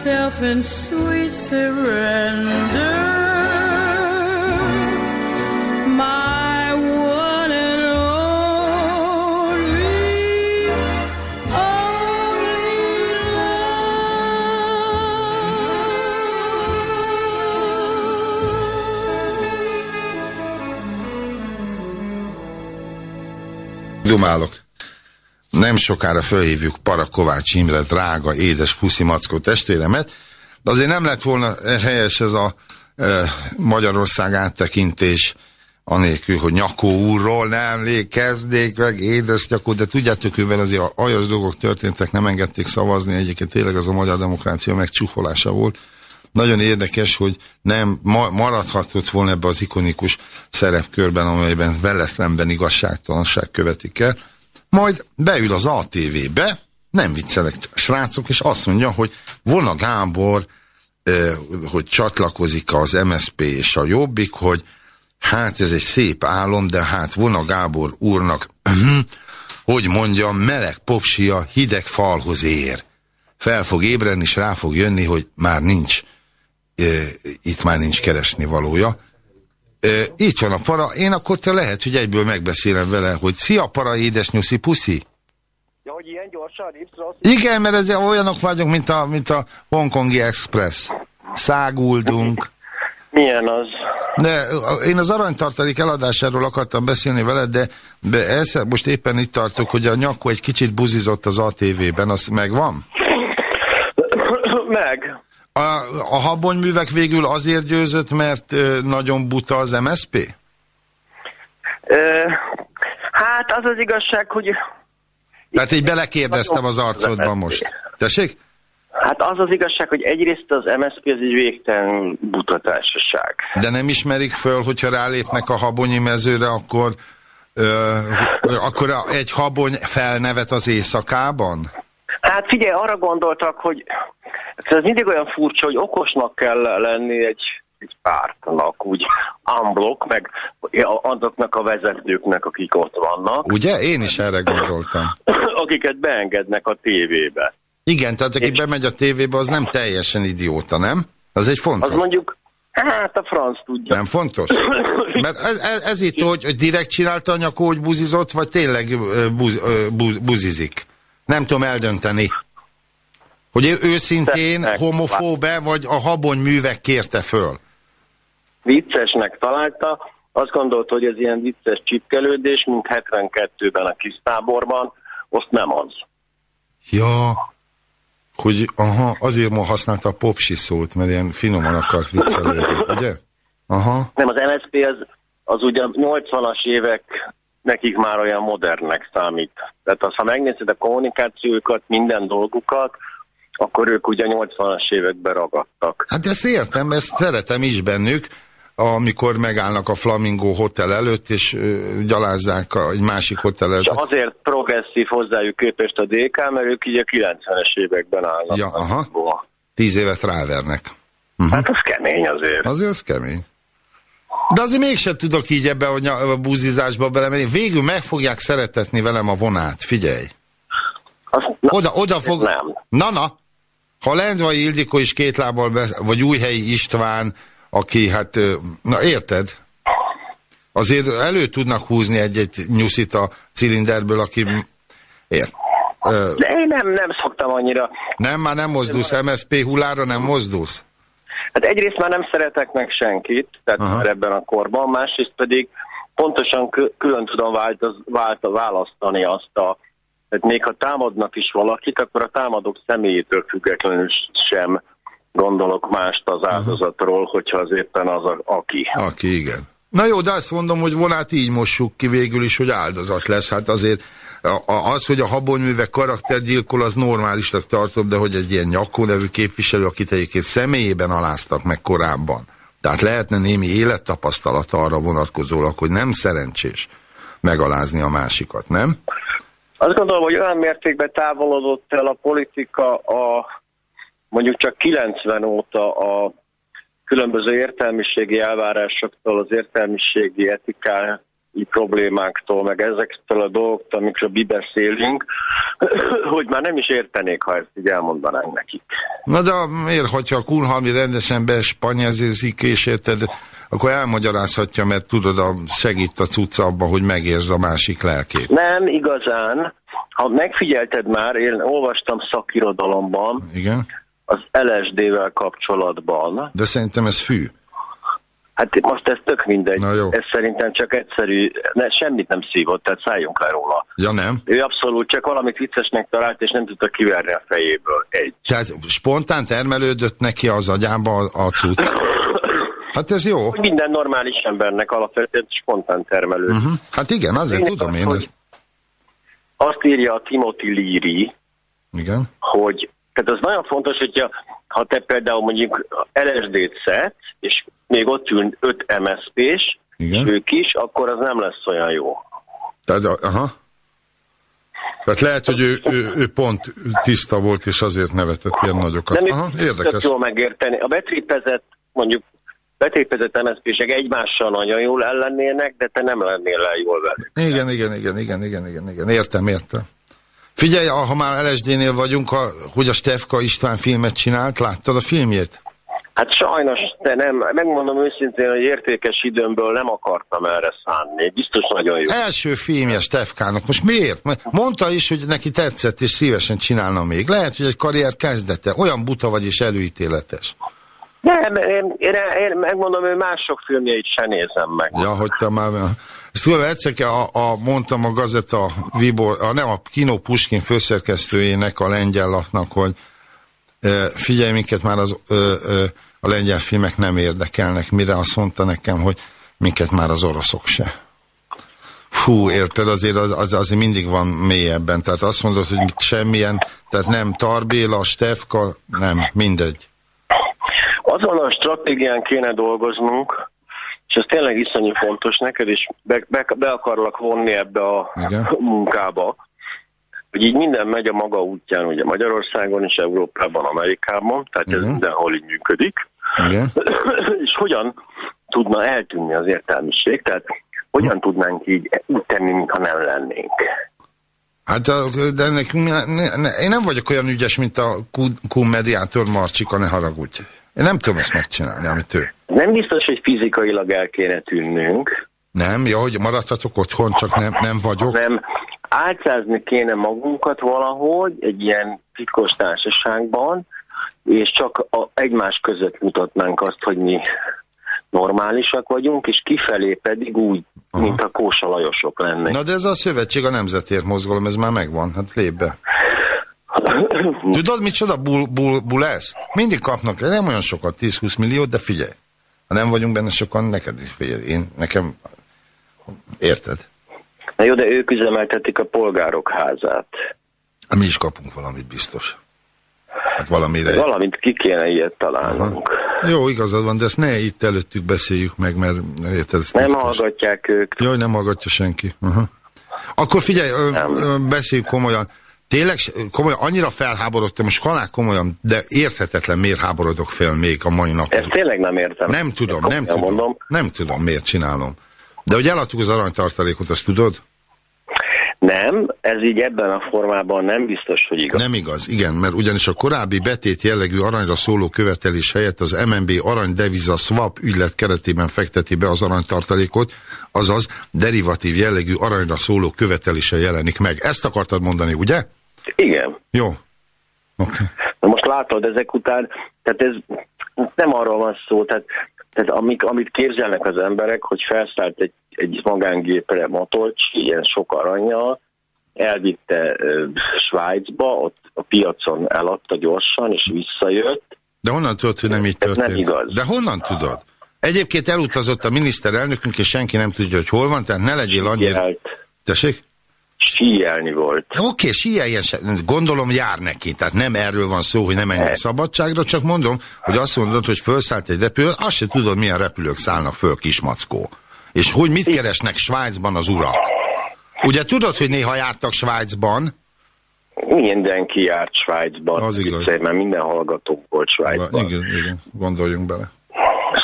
Myself in sweet surrender. My one and only, only Dumálok. Nem sokára fölhívjuk Para Kovács Imre drága, édes puszi mackó testvéremet, de azért nem lett volna helyes ez a e, Magyarország áttekintés, anélkül, hogy Nyakó úrról nem emlékeznék meg, édes Nyakó, de tudjátok, ővel azért a aljas dolgok történtek, nem engedték szavazni, egyébként tényleg az a magyar demokrácia megcsuholása volt. Nagyon érdekes, hogy nem ma, maradhatott volna ebbe az ikonikus szerepkörben, amelyben vele szemben igazságtalanság követik el. Majd beül az ATV-be, nem viccelek, srácok, és azt mondja, hogy Vona Gábor, hogy csatlakozik az MSP és a Jobbik, hogy hát ez egy szép álom, de hát Vona Gábor úrnak, hogy mondjam, meleg popsia hideg falhoz ér. Fel fog ébredni, és rá fog jönni, hogy már nincs, itt már nincs keresni valója. E, itt van a para, én akkor te lehet, hogy egyből megbeszélem vele, hogy szia para, édes nyuszi, puszi. Ja, hogy ilyen gyorsan. Igen, mert ez olyanok vagyunk, mint a, mint a Hongkongi Express. Száguldunk. Milyen az? De én az aranytartalék eladásáról akartam beszélni veled, de, de elsze, most éppen itt tartok, hogy a nyakó egy kicsit buzizott az ATV-ben, az megvan? Meg. A, a habonyművek végül azért győzött, mert nagyon buta az MSP? Hát az az igazság, hogy... Tehát így belekérdeztem az arcodba most. Tessék? Hát az az igazság, hogy egyrészt az MSZP az egy végtelen butatársaság. De nem ismerik föl, hogyha rálépnek a habonyi mezőre, akkor, ö, akkor egy habony felnevet az éjszakában? Hát figyelj, arra gondoltak, hogy ez mindig olyan furcsa, hogy okosnak kell lenni egy, egy pártnak, úgy unblock, meg azoknak a vezetőknek, akik ott vannak. Ugye? Én is erre gondoltam. Akiket beengednek a tévébe. Igen, tehát aki bemegy a tévébe, az nem teljesen idióta, nem? Az egy fontos. Az mondjuk, hát a franc tudja. Nem fontos? Mert ez, ez, ez itt, hogy, hogy direkt csinálta a nyakó, hogy buzizott, vagy tényleg buz, buz, buzizik? Nem tudom eldönteni. Hogy ő őszintén homofóbe, vagy a habony művek kérte föl? Viccesnek találta. Azt gondolta, hogy ez ilyen vicces csipkelődés, mint 72-ben a kis táborban. Azt nem az. Ja, hogy aha, azért ma használta a popsi szót, mert ilyen finoman akart viccelődni, ugye? Aha. Nem, az MSZP az, az ugye 80-as évek nekik már olyan modernnek számít. Tehát az, ha megnézed a kommunikációjukat, minden dolgukat, akkor ők ugye 80-as években ragadtak. Hát ezt értem, ezt szeretem is bennük, amikor megállnak a Flamingo Hotel előtt, és gyalázzák egy másik hotel előtt. És azért progresszív hozzájuk képest a DK, mert ők így a 90-es években állnak. Ja, aha. Tíz évet rávernek. Uh-huh. Hát az kemény azért. Azért az kemény. De azért mégsem tudok így ebbe a búzizásba belemenni. Végül meg fogják szeretetni velem a vonát, figyelj. Azt, na, oda, oda fog... Nem. Na, na. Ha Lendvai Ildikó is két lábbal, be... vagy Újhelyi István, aki hát, na érted? Azért elő tudnak húzni egy-egy nyuszit a cilinderből, aki ért. De én nem, nem szoktam annyira. Nem, már nem mozdulsz, MSP hullára nem mozdulsz? Hát egyrészt már nem szeretek meg senkit, tehát Aha. ebben a korban, másrészt pedig pontosan külön tudom változ, vált, választani azt a, tehát még ha támadnak is valakit, akkor a támadók személyétől függetlenül sem gondolok mást az áldozatról, hogyha az éppen az, a, aki. Aki, igen. Na jó, de azt mondom, hogy vonát így mossuk ki végül is, hogy áldozat lesz. Hát azért az, hogy a habonyművek karaktergyilkol, az normálisnak tartom, de hogy egy ilyen nyakó nevű képviselő, akit egyébként személyében aláztak meg korábban. Tehát lehetne némi élettapasztalata arra vonatkozólag, hogy nem szerencsés megalázni a másikat, nem? Azt gondolom, hogy olyan mértékben távolodott el a politika a mondjuk csak 90 óta a különböző értelmiségi elvárásoktól, az értelmiségi etikái problémáktól, meg ezektől a dolgoktól, amikről mi beszélünk, hogy már nem is értenék, ha ezt így elmondanánk nekik. Na de miért, hogyha a Kunhalmi rendesen bespanyezik, és érted, akkor elmagyarázhatja, mert tudod, a, segít a cucca abba, hogy megértsd a másik lelkét. Nem, igazán. Ha megfigyelted már, én olvastam szakirodalomban, Igen? az LSD-vel kapcsolatban. De szerintem ez fű. Hát most ez tök mindegy. Na jó. Ez szerintem csak egyszerű, ne, semmit nem szívott, tehát szálljunk le róla. Ja nem? Ő abszolút csak valamit viccesnek talált, és nem tudta kiverni a fejéből. Egy. Tehát spontán termelődött neki az agyába a, a cucc? Hát ez jó. Minden normális embernek alapvetően spontán termelő. Uh-huh. Hát igen, azért én tudom én ezt. Azt írja a Timothy Leary, igen. hogy tehát az nagyon fontos, hogyha ha te például mondjuk LSD-t szedsz, és még ott ül 5 MSZP-s, ők is, akkor az nem lesz olyan jó. Tehát, aha. Tehát lehet, hogy ő, ő, ő pont tiszta volt, és azért nevetett ilyen nagyokat. Nem, aha, érdekes. jól megérteni. A betripezett, mondjuk betripezett MSZP-sek egymással nagyon jól ellennének, de te nem lennél el jól velük. Igen, igen, igen, igen, igen, igen, igen. Értem, értem. Figyelj, ha már LSD-nél vagyunk, a, hogy a Stefka István filmet csinált, láttad a filmjét? Hát sajnos, de nem, megmondom őszintén, hogy értékes időmből nem akartam erre szánni. Biztos nagyon jó. Első filmje Stefkának. Most miért? Mondta is, hogy neki tetszett, és szívesen csinálna még. Lehet, hogy egy karrier kezdete. Olyan buta vagy és előítéletes. Nem, én, én, én megmondom, hogy mások filmjeit sem nézem meg. Ja, hogy te már... Szóval egyszer a, a, mondtam a gazeta Vibor, a, nem a Kino Puskin főszerkesztőjének, a lengyel laknak, hogy e, figyelj minket már az, e, e, a lengyel filmek nem érdekelnek, mire azt mondta nekem, hogy minket már az oroszok se. Fú, érted, azért az, az, azért mindig van mélyebben. Tehát azt mondod, hogy semmilyen, tehát nem Tarbéla, Stefka, nem, mindegy. Azon a stratégián kéne dolgoznunk, és ez tényleg iszonyú fontos neked, és be, be, be akarlak vonni ebbe a Igen. munkába, hogy így minden megy a maga útján, ugye Magyarországon és Európában, Amerikában, tehát ez Igen. mindenhol így működik. Igen. és hogyan tudna eltűnni az értelmiség, tehát hogyan tudnánk így úgy tenni, mintha nem lennénk. Hát, de nekünk, ne, ne, ne, én nem vagyok olyan ügyes, mint a Q- Q mediátor Marcsika, ne haragudj. Én nem tudom ezt megcsinálni, amit ő. Nem biztos, hogy fizikailag el kéne tűnnünk, Nem, ja, hogy maradhatok otthon, csak nem, nem vagyok. hanem álcázni kéne magunkat valahogy egy ilyen titkos társaságban, és csak a, egymás között mutatnánk azt, hogy mi normálisak vagyunk, és kifelé pedig úgy, Aha. mint a Kósa Lajosok lennénk. Na de ez a szövetség, a nemzetért mozgalom, ez már megvan, hát lép be. Tudod, micsoda bul, bul, bul ez? Mindig kapnak, nem olyan sokat, 10-20 milliót, de figyelj. Ha nem vagyunk benne sokan, neked is figyelj. Én, nekem, érted? Na jó, de ők üzemeltetik a polgárok házát. Mi is kapunk valamit biztos. Hát valamire. Valamint ki kéne ilyet találnunk. Jó, igazad van, de ezt ne itt előttük beszéljük meg, mert érted, Nem hallgatják ők. Jaj, nem hallgatja senki. Aha. Akkor figyelj, Nem. ö, beszéljünk komolyan. Tényleg komolyan, annyira felháborodtam, most kanál komolyan, de érthetetlen, miért háborodok fel még a mai napon. Ezt tényleg nem értem. Nem tudom, nem tudom. Mondom. Nem tudom, miért csinálom. De hogy eladtuk az aranytartalékot, azt tudod? Nem, ez így ebben a formában nem biztos, hogy igaz. Nem igaz, igen, mert ugyanis a korábbi betét jellegű aranyra szóló követelés helyett az MNB aranydeviza swap ügylet keretében fekteti be az aranytartalékot, azaz derivatív jellegű aranyra szóló követelése jelenik meg. Ezt akartad mondani, ugye? Igen. Jó. Okay. Na most látod, ezek után, tehát ez nem arról van szó, tehát, tehát amik, amit képzelnek az emberek, hogy felszállt egy, egy magángépre Matolcs, ilyen sok aranyjal, elvitte Svájcba, ott a piacon eladta gyorsan, és visszajött. De honnan tudod, hogy nem így Ez nem történt? igaz. De honnan tudod? Egyébként elutazott a miniszterelnökünk, és senki nem tudja, hogy hol van, tehát ne legyél annyira... Tessék? Síelni volt. Oké, okay, síeljen se, gondolom jár neki, tehát nem erről van szó, hogy nem enged szabadságra, csak mondom, hogy azt mondod, hogy felszállt egy repülő, azt se tudod, milyen repülők szállnak föl, kismackó. És hogy mit keresnek Svájcban az urak? Ugye tudod, hogy néha jártak Svájcban, Mindenki járt Svájcban. Az igaz. Mert minden hallgató volt Svájcban. igen, igen, gondoljunk bele.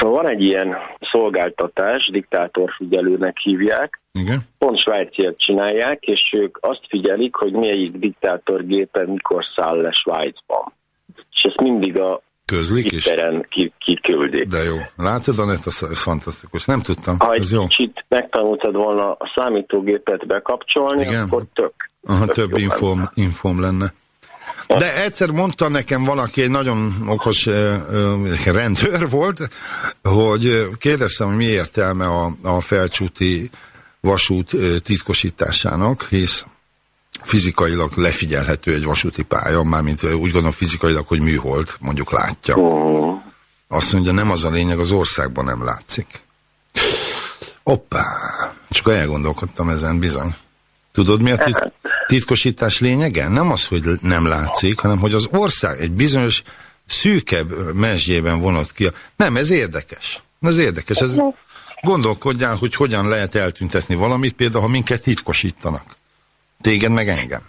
Szóval van egy ilyen szolgáltatás, diktátorfigyelőnek hívják, Igen? pont svájciak csinálják, és ők azt figyelik, hogy melyik diktátorgépe mikor száll le Svájcban. És ezt mindig a Közlik is? Ki- kiküldik. De jó. Látod, Anett, ez fantasztikus. Nem tudtam. Ha Ez egy jó. kicsit megtanultad volna a számítógépet bekapcsolni, Igen. akkor tök. Aha, tök több jó infom, infom lenne. De egyszer mondta nekem valaki, egy nagyon okos rendőr volt, hogy kérdeztem, hogy mi értelme a, a felcsúti vasút titkosításának, hisz fizikailag lefigyelhető egy vasúti pálya, mármint úgy gondolom fizikailag, hogy műhold, mondjuk látja. Mhm. Azt mondja, nem az a lényeg, az országban nem látszik. Hoppá! Csak elgondolkodtam ezen bizony. Tudod, mi a tit- titkosítás lényege? Nem az, hogy nem látszik, hanem hogy az ország egy bizonyos szűkebb mesdjében vonott ki. Nem, ez érdekes. Ez érdekes. Ez... Gondolkodjál, hogy hogyan lehet eltüntetni valamit, például, ha minket titkosítanak. Téged meg engem.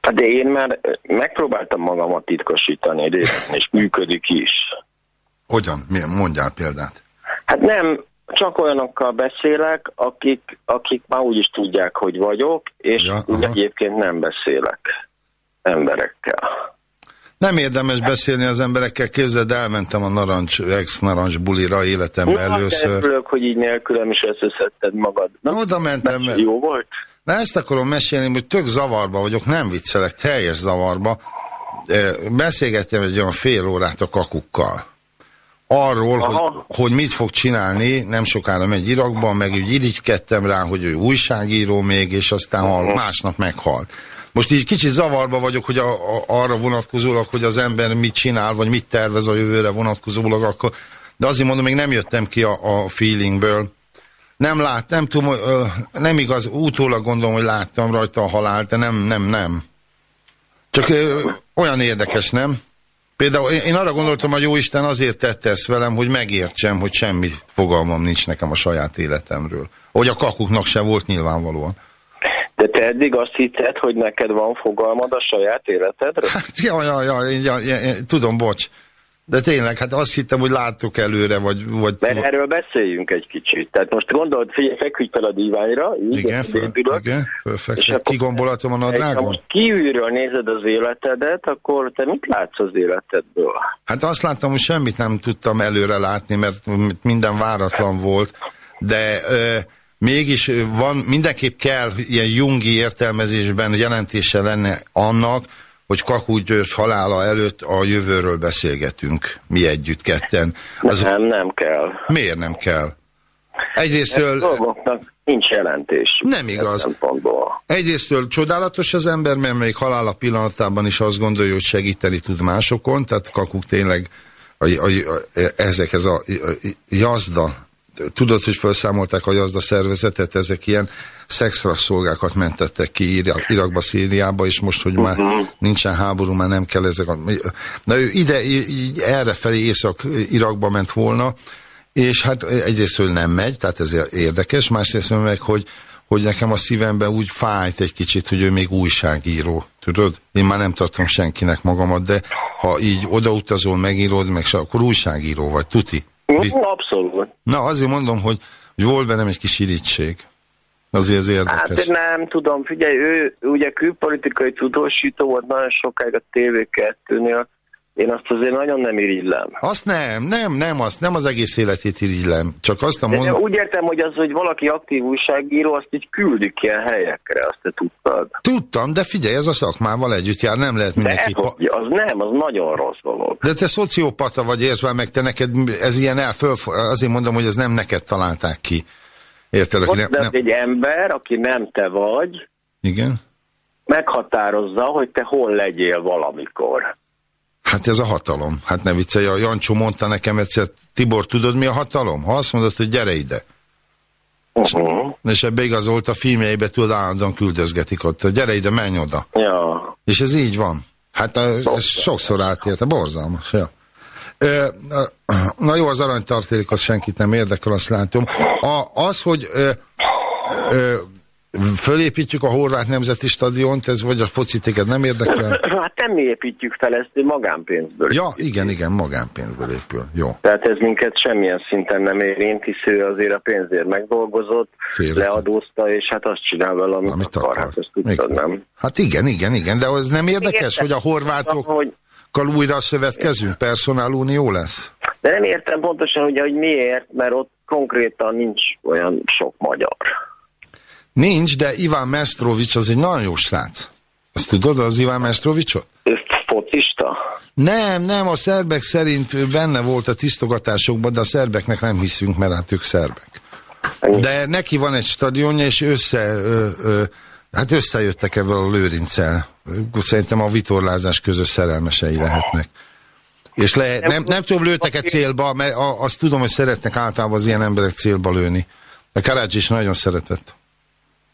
Hát De én már megpróbáltam magamat titkosítani és működik is. Hogyan? Mi- Mondjál példát. Hát nem, csak olyanokkal beszélek, akik, akik már úgy is tudják, hogy vagyok, és Ja, aha. egyébként nem beszélek emberekkel. Nem érdemes beszélni az emberekkel, képzeld, elmentem a narancs, ex-narancs bulira életemben Na, először. örülök, hogy így nélkülem is összeszedted magad. Na, oda mentem, mert- Jó volt? Na ezt akarom mesélni, hogy tök zavarba vagyok, nem viccelek, teljes zavarba. Beszélgettem egy olyan fél órát a kakukkal. Arról, hogy, Aha. hogy mit fog csinálni, nem sokára megy Irakban, meg úgy irigykedtem rá, hogy ő újságíró még, és aztán hal, másnap meghalt. Most így kicsit zavarba vagyok, hogy a, a, arra vonatkozólag, hogy az ember mit csinál, vagy mit tervez a jövőre vonatkozólag, akkor, de azért mondom, még nem jöttem ki a, a feelingből. Nem lát, nem tudom, nem igaz, utólag gondolom, hogy láttam rajta a halált, de nem, nem, nem. Csak ö, olyan érdekes, nem? Például én, arra gondoltam, hogy jó Isten azért tette ezt velem, hogy megértsem, hogy semmi fogalmam nincs nekem a saját életemről. Hogy a kakuknak se volt nyilvánvalóan. De te eddig azt hitted, hogy neked van fogalmad a saját életedről? Hát, ja, ja, ja, ja, ja, ja, tudom, bocs. De tényleg, hát azt hittem, hogy láttuk előre, vagy... vagy Mert erről beszéljünk egy kicsit. Tehát most gondolod, figyelj, feküdj fel a díványra, így, igen, föl, épülök, igen, akkor- kigombolatom a Ha nadrágon. most kívülről nézed az életedet, akkor te mit látsz az életedből? Hát azt láttam, hogy semmit nem tudtam előre látni, mert minden váratlan volt, de ö, mégis van, mindenképp kell ilyen jungi értelmezésben jelentése lenne annak, hogy Kakú György halála előtt a jövőről beszélgetünk, mi együtt ketten. Az, Nem, nem kell. miért nem kell? Egyrésztről, dolgoknak nincs jelentés. Nem igaz. Egyrésztről csodálatos az ember, mert még halála pillanatában is azt gondolja, hogy segíteni tud másokon, tehát Kakuk tényleg a, a, a, ezekhez a, a jazda, tudod, hogy felszámolták a jazda szervezetet, ezek ilyen szexraszolgákat mentettek ki Irak, Irakba, Szíriába, és most, hogy már nincsen háború, már nem kell ezek a... Na ő ide, így errefelé Észak-Irakba ment volna, és hát egyrésztről nem megy, tehát ez érdekes, másrészt meg, hogy, hogy nekem a szívemben úgy fájt egy kicsit, hogy ő még újságíró, tudod? Én már nem tartom senkinek magamat, de ha így odautazol, megírod, meg se, akkor újságíró vagy, tuti. Mm, Abszolút. Na, azért mondom, hogy, hogy volt bennem egy kis irítség. Azért ez Hát érdekes. nem tudom, figyelj, ő ugye külpolitikai tudósító volt nagyon sokáig a TV2-nél. Én azt azért nagyon nem irigylem. Azt nem, nem, nem, azt nem az egész életét irigylem. Csak azt a De mondom, úgy értem, hogy az, hogy valaki aktív újságíró, azt így küldik ilyen helyekre, azt te tudtad. tudtam, de figyelj, ez a szakmával együtt jár, nem lehet De mindenki... ez, Pa- az nem, az nagyon rossz dolog. De te szociopata vagy, érzve meg, te neked ez ilyen el, föl, azért mondom, hogy ez nem neked találták ki. Érted? Aki nem, nem, egy ember, aki nem te vagy, igen? meghatározza, hogy te hol legyél valamikor. Hát ez a hatalom. Hát ne viccelj, a Jancsó mondta nekem egyszer, Tibor, tudod mi a hatalom? Ha azt mondod, hogy gyere ide. Uh-huh. És ebbe igazolt a filmjeibe, tudod, állandóan küldözgetik ott. Gyere ide, menj oda. Ja. És ez így van. Hát a- ez sokszor átérte, borzalmas. Ja. Na jó, az aranytartélik, az senkit nem érdekel, azt látom. A, az, hogy ö, ö, fölépítjük a horvát nemzeti stadiont, ez vagy a foci téged nem érdekel? Hát nem mi építjük fel ezt magánpénzből. Ja, igen, igen, magánpénzből épül. Jó. Tehát ez minket semmilyen szinten nem érint, hisz ő azért a pénzért megdolgozott, Félretett. leadózta, és hát azt csinál vele, amit, Amit akar. akar. Hát ezt tudtad, Igen. nem? Hát igen, igen, igen, de az nem érdekes, Értem. hogy a horvátokkal Hogy, újra szövetkezünk, personálunió lesz? de nem értem pontosan, hogy, hogy miért, mert ott konkrétan nincs olyan sok magyar. Nincs, de Iván Mestrovics az egy nagyon jó srác. Azt tudod, az Iván Mestrovicsot? Ő focista? Nem, nem, a szerbek szerint benne volt a tisztogatásokban, de a szerbeknek nem hiszünk, mert hát ők szerbek. De neki van egy stadionja, és össze, ö, ö, hát összejöttek ebben a lőrincel. Szerintem a vitorlázás közös szerelmesei lehetnek. És le, nem, nem tudom, lőtek-e célba, mert a- azt tudom, hogy szeretnek általában az ilyen emberek célba lőni. De Karács is nagyon szeretett.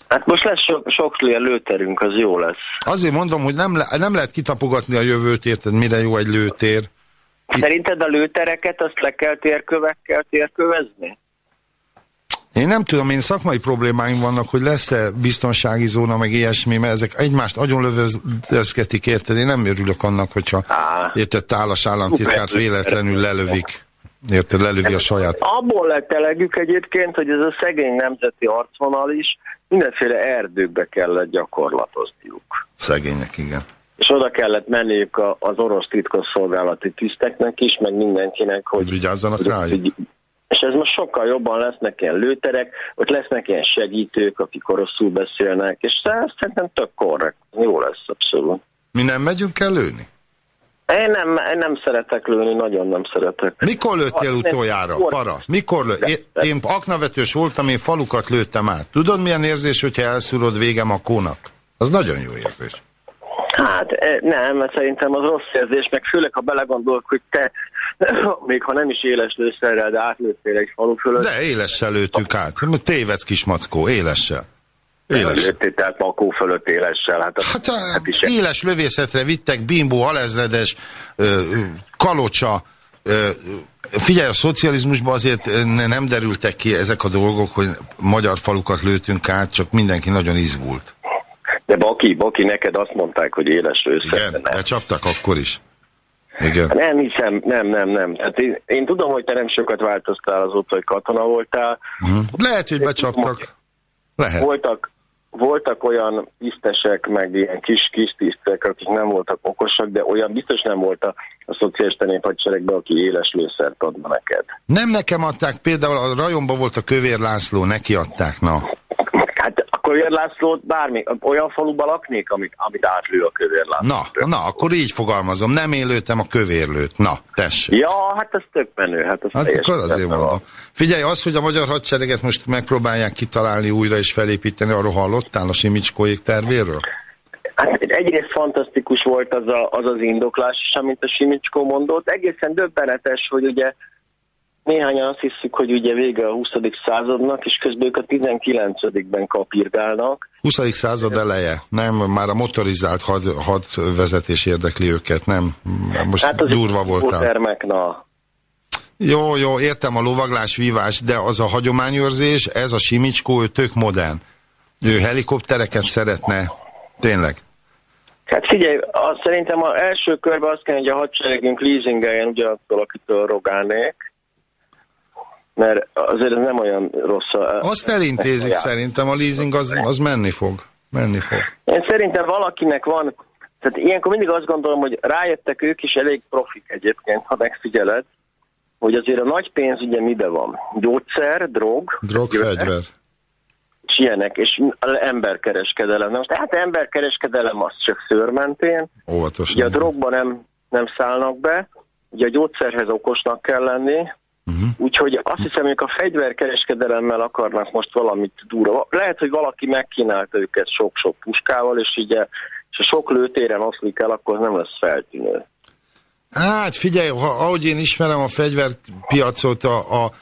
Hát most lesz sok, sok ilyen lőterünk, az jó lesz. Azért mondom, hogy nem, le, nem lehet kitapogatni a jövőt, érted, mire jó egy lőtér. Szerinted a lőtereket azt le kell térkövekkel térkövezni? Én nem tudom, én szakmai problémáim vannak, hogy lesz-e biztonsági zóna, meg ilyesmi, mert ezek egymást agyon lövözgetik, érted? Én nem örülök annak, hogyha Á. érted, tálas államtitkát véletlenül lelövik. Érted, lelövi a saját. Abból lett elegük egyébként, hogy ez a szegény nemzeti arcvonal is mindenféle erdőkbe kellett gyakorlatozniuk. Szegények, igen. És oda kellett menniük az orosz titkosszolgálati tiszteknek is, meg mindenkinek, hogy... Vigyázzanak hogy- És ez most sokkal jobban lesznek ilyen lőterek, ott lesznek ilyen segítők, akik oroszul beszélnek, és ez szerintem tök korrekt. Jó lesz abszolút. Mi nem megyünk el lőni? Én nem, én nem szeretek lőni, nagyon nem szeretek. Mikor lőttél utoljára, para? Mikor lő... én, én aknavetős voltam, én falukat lőttem át. Tudod, milyen érzés, hogyha elszúrod végem a kónak? Az nagyon jó érzés. Hát eh, nem, mert szerintem az rossz érzés, meg főleg ha belegondolok, hogy te még ha nem is éles lőszerrel, de átlőttél egy falu fölött. De élessel lőttük át. Tévedsz kis mackó, élessel. Éles. Lőttél, tehát makó fölött élessel. Hát, hát, hát is éles lövészetre vittek Bimbo, alezredes, kalocsa, Figyelj, a szocializmusban azért nem derültek ki ezek a dolgok, hogy magyar falukat lőtünk át, csak mindenki nagyon izgult. De Baki, Baki, neked azt mondták, hogy éles ősszel. Igen, de csaptak akkor is. Igen. Nem hiszem, nem, nem, nem. Hát én, én tudom, hogy te nem sokat változtál azóta, hogy katona voltál. Uh-huh. Lehet, hogy becsaptak. Lehet. Voltak, voltak olyan tisztesek, meg ilyen kis, kis tisztek, akik nem voltak okosak, de olyan biztos nem volt a, a szocialista néphadseregben, aki éles lőszert adna neked. Nem nekem adták, például a rajomban volt a Kövér László, neki adták, na. Kövér László bármi, olyan faluban laknék, amit, amit átlő a Kövér László. Na, na, akkor így fogalmazom, nem én lőttem, a Kövérlőt. Na, tessék. Ja, hát ez tök menő. Hát, az hát akkor azért mondom. Figyelj, az, hogy a magyar hadsereget most megpróbálják kitalálni újra és felépíteni, arról hallottál a Simicskóék tervéről? Hát egyrészt fantasztikus volt az, a, az az indoklás is, amit a Simicskó mondott. Egészen döbbenetes, hogy ugye Néhányan azt hiszük, hogy ugye vége a 20. századnak, és közben ők a 19-ben kapirgálnak. 20. század eleje, nem, már a motorizált had, hadvezetés érdekli őket, nem? Most hát az durva voltál. Termek, na. Jó, jó, értem a lovaglás, vívás, de az a hagyományőrzés, ez a Simicskó, ő tök modern. Ő helikoptereket szeretne, tényleg. Hát figyelj, azt szerintem az első körben azt kell, hogy a hadseregünk leasingeljen ugyanattól, akitől rogálnék, mert azért ez nem olyan rossz. A, Azt elintézik szerintem, a leasing az, az menni fog. Menni fog. Én szerintem valakinek van, tehát ilyenkor mindig azt gondolom, hogy rájöttek ők is elég profik egyébként, ha megfigyeled, hogy azért a nagy pénz ugye mibe van? Gyógyszer, drog, drog, fegyver. És ilyenek, és emberkereskedelem. most hát emberkereskedelem az csak szőrmentén. Óvatosan. Ugye a drogban nem, nem szállnak be, ugye a gyógyszerhez okosnak kell lenni, Uh-huh. Úgyhogy azt hiszem, hogy a fegyverkereskedelemmel akarnak most valamit durva. Lehet, hogy valaki megkínálta őket sok-sok puskával, és így és a sok lőtéren oszlik el, akkor nem lesz feltűnő. Hát figyelj, ha, ahogy én ismerem a fegyverpiacot, a, a,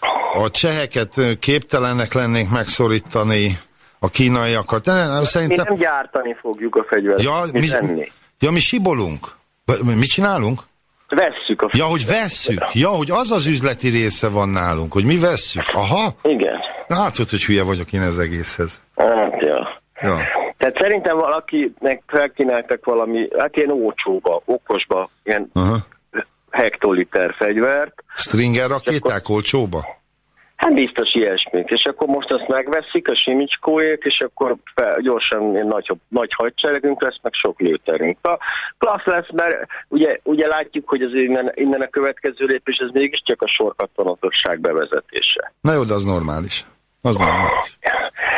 a cseheket képtelenek lennénk megszorítani, a kínaiakat. De nem, szerintem... Mi nem gyártani fogjuk a fegyvert, ja, mi, mi, ja, mi sibolunk. Mit csinálunk? Vesszük a Ja, hogy vesszük. Ja, hogy az az üzleti része van nálunk, hogy mi vesszük. Aha. Igen. Hát, hogy hülye vagyok én az egészhez. Hát, ja. ja. Tehát szerintem valakinek felkínáltak valami, hát ilyen ócsóba, okosba, ilyen Aha. hektoliter fegyvert. Stringer rakéták olcsóba? Hát biztos ilyesmik. És akkor most azt megveszik a simicskóék, és akkor fel, gyorsan nagy, nagy hadseregünk lesz, meg sok lőterünk. A klassz lesz, mert ugye, ugye látjuk, hogy az innen, innen a következő lépés, ez mégiscsak a sorkatonatosság bevezetése. Na jó, de az normális. Az normális.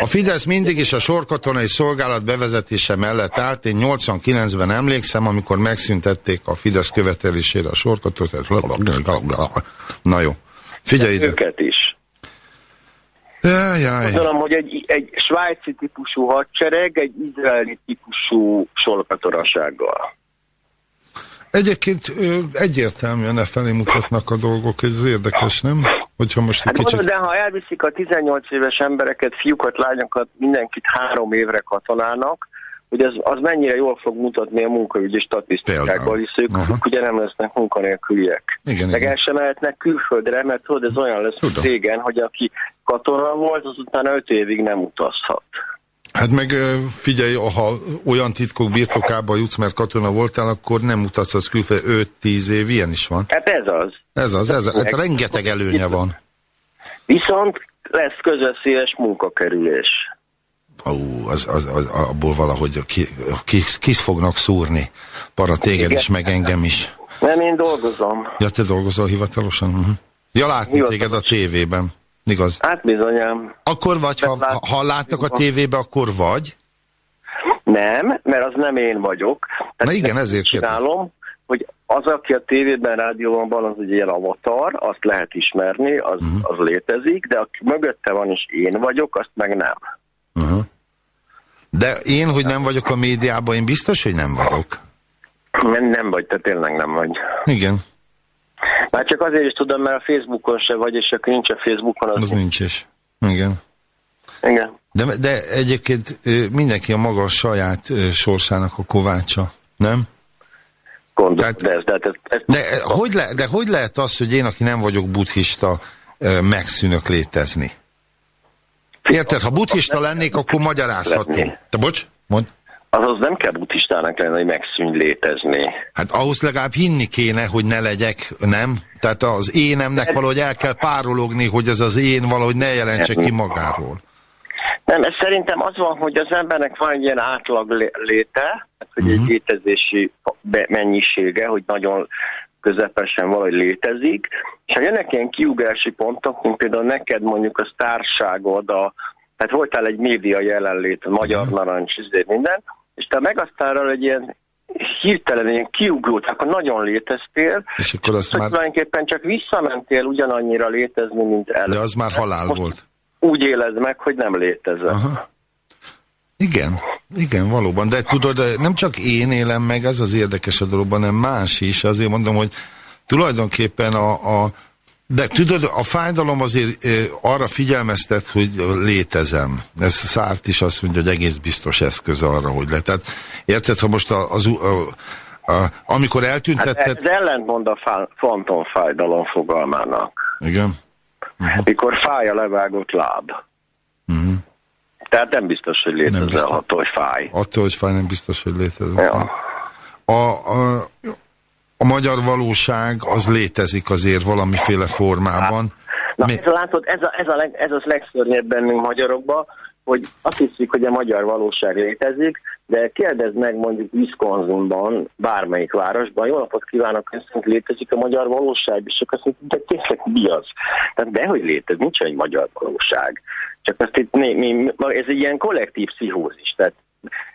A Fidesz mindig is a sorkatonai szolgálat bevezetése mellett állt. Én 89-ben emlékszem, amikor megszüntették a Fidesz követelésére a sorkatonai... Na jó. Figyelj ide. Őket is. Jaj, jaj. Gondolom, hogy egy, egy svájci típusú hadsereg egy izraeli típusú sorkatonasággal. Egyébként egyértelműen e felé mutatnak a dolgok, ez érdekes, nem? Hogyha most hát kicsit... mondod, de ha elviszik a 18 éves embereket, fiúkat, lányokat, mindenkit három évre katonának, hogy az, az mennyire jól fog mutatni a munkaügyi statisztikákból, hisz ők Aha. ugye nem lesznek munkanélküliek. Igen, Meg igen. el sem mehetnek külföldre, mert tudod, ez olyan lesz, hogy régen, hogy aki katona volt, az utána öt évig nem utazhat. Hát meg figyelj, ha olyan titkok birtokába jutsz, mert katona voltál, akkor nem utazhatsz külföldre 5-10 év, ilyen is van. Hát ez az. Ez az, ez az. Hát rengeteg előnye van. Viszont lesz közösszéles munkakerülés. Ó, az, az, az, abból valahogy ki, ki, ki fognak szúrni. Para téged Igen. is, meg engem is. Nem, én dolgozom. Ja, te dolgozol hivatalosan? Uh -huh. Ja, látni Hivatalos. téged a tévében. Igaz? Hát bizonyám. Akkor vagy, ha, lát... ha látnak a tévébe, akkor vagy? Nem, mert az nem én vagyok. Tehát Na igen, ezért csinálom, hogy az, aki a tévében, rádióban van, az egy ilyen avatar, azt lehet ismerni, az, uh mhm. -huh. az létezik, de aki mögötte van, és én vagyok, azt meg nem. Uh -huh. De én, hogy nem vagyok a médiában, én biztos, hogy nem vagyok. Nem, nem vagy, te tényleg nem vagy. Igen. Már csak azért is tudom, mert a Facebookon se vagy, és akkor nincs a Facebookon. Az nincs is. Igen. Igen. De, de egyébként mindenki a maga saját ö, sorsának a kovácsa, nem? Gondol, Tehát- de, ez, de, ez, ez, De hogy, le, de hogy lehet az, hogy én, aki nem vagyok buddhista, megszűnök létezni? Érted? Ha buddhista lennék, akkor magyarázhatom. Letnék. Te bocs? Mond. azaz nem kell buddhistának lenni, hogy megszűnj létezni. Hát ahhoz legalább hinni kéne, hogy ne legyek, nem? Tehát az énemnek valahogy el kell párologni, hogy ez az én valahogy ne jelentse ki magáról. Nem, ez szerintem az van, hogy az embernek van egy ilyen átlag lé- léte, hát, hogy egy létezési be- mennyisége, hogy nagyon közepesen valahogy létezik, és ha jönnek ilyen kiugrási pontok, mint például neked mondjuk a sztárságod, a, tehát voltál egy média jelenlét, a Magyar Narancs, ezért minden, és te meg aztán egy ilyen hirtelen ilyen kiugró, tehát akkor nagyon léteztél, És akkor azt már, tulajdonképpen csak visszamentél ugyanannyira létezni, mint előtt. de az már halál Most volt. Úgy éled meg, hogy nem létezel. Aha. Igen, igen, valóban. De tudod, nem csak én élem meg, ez az érdekes a dologban, hanem más is. Azért mondom, hogy tulajdonképpen a, a de tudod, a fájdalom azért arra figyelmeztet, hogy létezem. Ez Szárt is azt mondja, hogy egész biztos eszköz arra, hogy le. Tehát érted, ha most a, az, a, a, amikor Hát eltüntetted... ez ellentmond a fá- fantomfájdalom fogalmának. Igen. Mikor fáj a levágott láb. Tehát nem biztos, hogy Mhm. biztos. létezel attól, hogy fáj. Attól, hogy fáj, nem biztos, hogy létezik. Ja. A, a, a magyar valóság az létezik azért valamiféle formában. Na, Mi- ez, látod, ez, a, ez, a leg, ez az legszörnyebb bennünk magyarokban, hogy azt hiszik, hogy a magyar valóság létezik, de kérdezd meg mondjuk Wisconsinban, bármelyik városban, jó napot kívánok, ezt létezik a magyar valóság, és csak azt mondjuk, de tényleg mi az? Tehát dehogy létezik, nincs egy magyar valóság. Csak azt itt mi, mi, ez egy ilyen kollektív pszichózis, tehát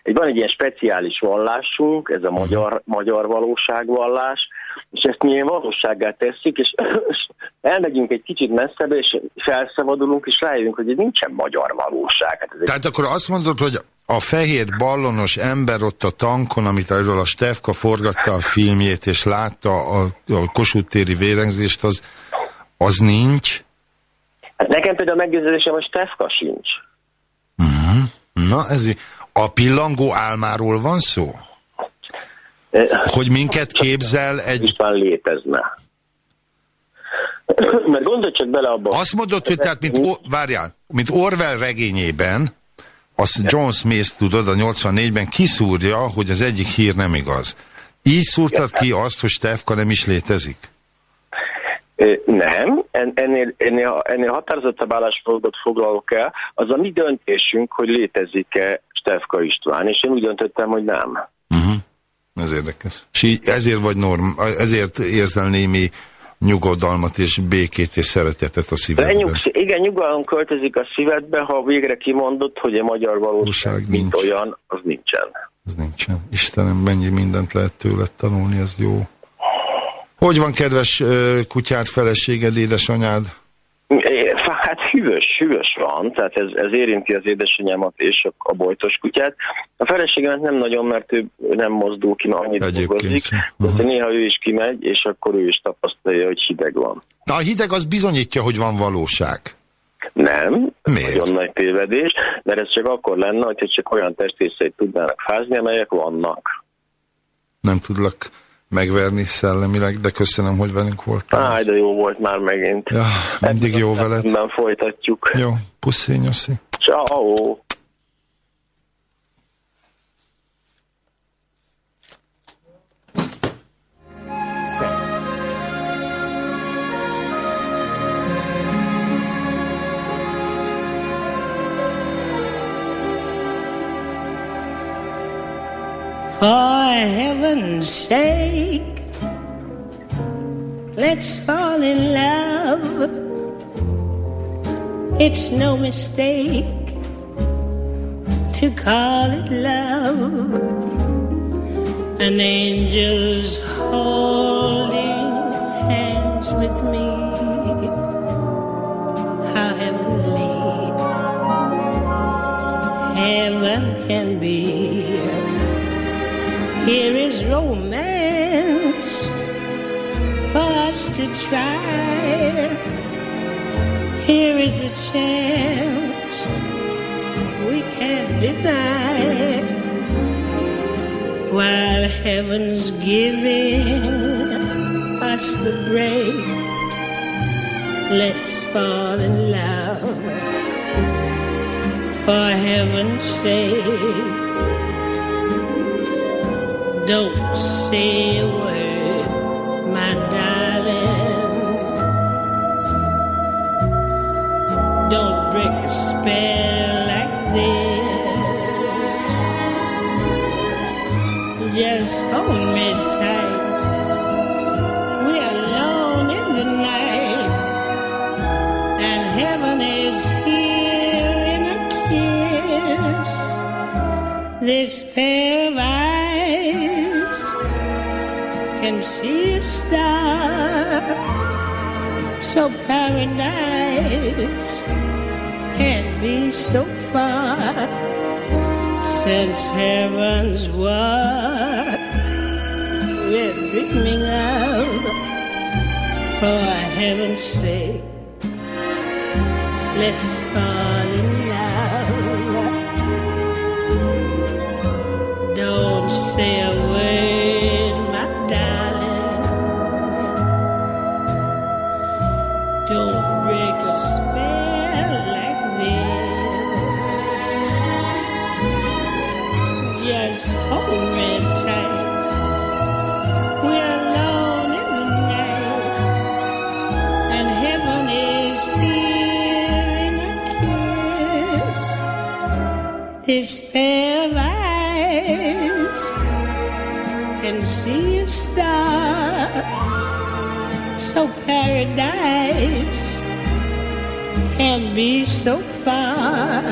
egy, van egy ilyen speciális vallásunk, ez a magyar, magyar valóságvallás, és ezt mi ilyen valósággá tesszük, és elmegyünk egy kicsit messzebbre, és felszabadulunk, és rájövünk, hogy ez nincsen magyar valóság. Hát ez egy Tehát akkor azt mondod, hogy a fehér ballonos ember ott a tankon, amit erről a Stefka forgatta a filmjét, és látta a, a Kossuth téri vérengzést, az, az nincs? Hát nekem például a meggyőződésem, hogy Stefka sincs. Na, ez a pillangó álmáról van szó? Hogy minket képzel egy... István létezne. Mert gondolj csak bele abba. Azt mondod, hogy tehát, mint, o, várjál, mint Orwell regényében, azt John Smith, tudod, a 84-ben kiszúrja, hogy az egyik hír nem igaz. Így szúrtad ki azt, hogy Stefka nem is létezik? Nem, en- ennél, ennél, ennél határozottabb álláspontot foglalok el. Az a mi döntésünk, hogy létezik-e Stefka István, és én úgy döntöttem, hogy nem. Ez érdekes. És így ezért vagy norm, ezért érzel némi nyugodalmat és békét és szeretetet a szívedben. Lenyugsz, igen, nyugalom költözik a szívedbe, ha végre kimondott, hogy a magyar valóság, mint olyan, az nincsen. Ez nincsen. Istenem, mennyi mindent lehet tőled tanulni, ez jó. Hogy van, kedves ö, kutyát, feleséged, édesanyád? Hát hűvös, hűvös van, tehát ez, ez érinti az édesanyámat és a, a bojtos kutyát. A feleségemet nem nagyon, mert ő nem mozdul ki, mert annyit Egyébként dolgozik. De Aha. néha ő is kimegy, és akkor ő is tapasztalja, hogy hideg van. Na, a hideg az bizonyítja, hogy van valóság. Nem, Miért? nagyon nagy tévedés, mert ez csak akkor lenne, hogyha csak olyan testrészeit tudnának fázni, amelyek vannak. Nem tudlak megverni szellemileg, de köszönöm, hogy velünk voltál. Áj, de jó volt már megint. Ja, mindig jó veled. Folytatjuk. Jó, puszi, nyoszi. Ciao. For heaven's sake, let's fall in love. It's no mistake to call it love. An angel's holding hands with me. How heavenly heaven can be. Here is romance for us to try. Here is the chance we can't deny. While heaven's giving us the break, let's fall in love for heaven's sake. Don't say a word, my darling. Don't break a spell like this. Just hold me tight. We're alone in the night, and heaven is here in a kiss. This pair of eyes can see a star. So paradise can't be so far since heaven's what we're dreaming of. For heaven's sake, let's fall This pair of eyes can see a star. So paradise can't be so far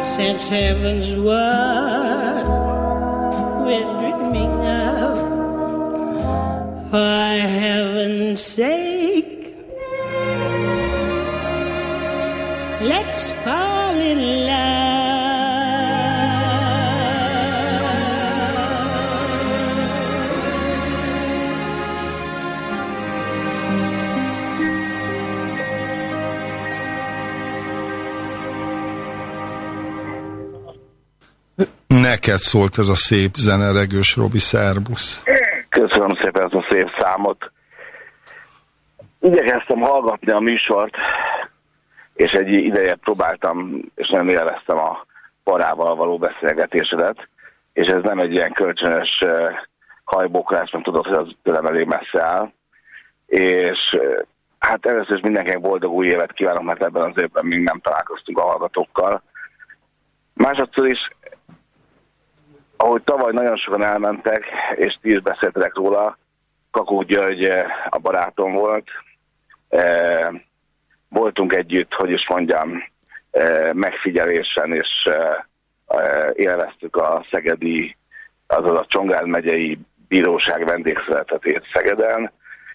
since heaven's what we're dreaming of. For heaven's sake, Neked szólt ez a szép zene, Regős Robi, szerbusz. Köszönöm szépen ezt a szép számot. Igyekeztem hallgatni a műsort, és egy ideje próbáltam, és nem élveztem a parával való beszélgetésedet, és ez nem egy ilyen kölcsönös hajbóklás, mert tudod, hogy az tőlem elég messze áll. És hát először is mindenkinek boldog új évet kívánok, mert ebben az évben még nem találkoztunk a hallgatókkal. Másodszor is ahogy tavaly nagyon sokan elmentek, és ti is beszéltetek róla, Kakó György eh, a barátom volt. Eh, Voltunk együtt, hogy is mondjam, eh, megfigyelésen, és élveztük a szegedi, azaz a Csongrád megyei bíróság vendégszeretetét Szegeden,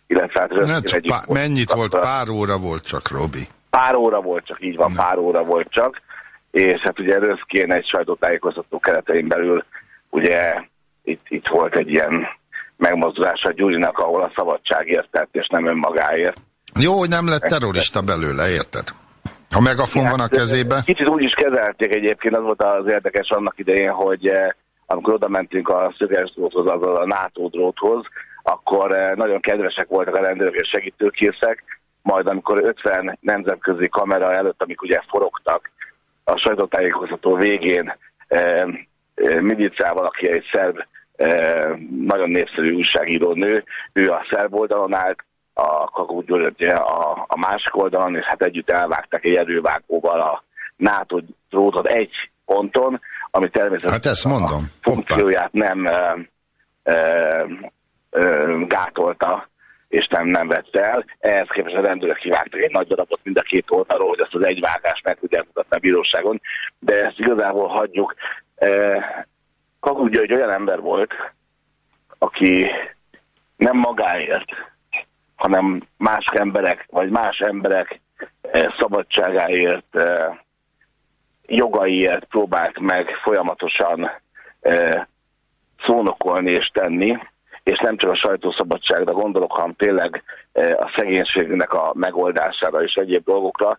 illetve hát Ne, csak pá- mennyit volt? Pár óra volt csak, Robi. Pár óra volt csak, így van, pár óra volt csak, és hát ugye röszkén egy sajtótájékoztató keretein belül ugye itt, itt volt egy ilyen megmozdulás a Gyurinak, ahol a szabadságért tett, és nem önmagáért. Jó, hogy nem lett terrorista belőle, érted? Ha megafon van a kezébe, Kicsit úgy is kezelték egyébként, az volt az érdekes annak idején, hogy amikor oda mentünk a szöges dróthoz, azaz a NATO dróthoz, akkor nagyon kedvesek voltak a rendőrök és segítőkészek, majd amikor 50 nemzetközi kamera előtt, amik ugye forogtak, a sajtótájékoztató végén Midicával, aki egy szerb, eh, nagyon népszerű újságíró nő, ő a szerb oldalon állt, a Kakó György a, a másik oldalon, és hát együtt elvágták egy erővágóval a NATO drótot egy ponton, ami természetesen hát ezt mondom. a funkcióját nem ö, ö, ö, gátolta, és nem, nem vette el. Ehhez képest a rendőrök kivágtak egy nagy darabot mind a két oldalról, hogy ezt az egy vágást meg tudják mutatni a bíróságon, de ezt igazából hagyjuk. Kakuk György olyan ember volt, aki nem magáért, hanem más emberek, vagy más emberek szabadságáért, jogaiért próbált meg folyamatosan szónokolni és tenni, és nem csak a sajtószabadságra gondolok, hanem tényleg a szegénységnek a megoldására és egyéb dolgokra,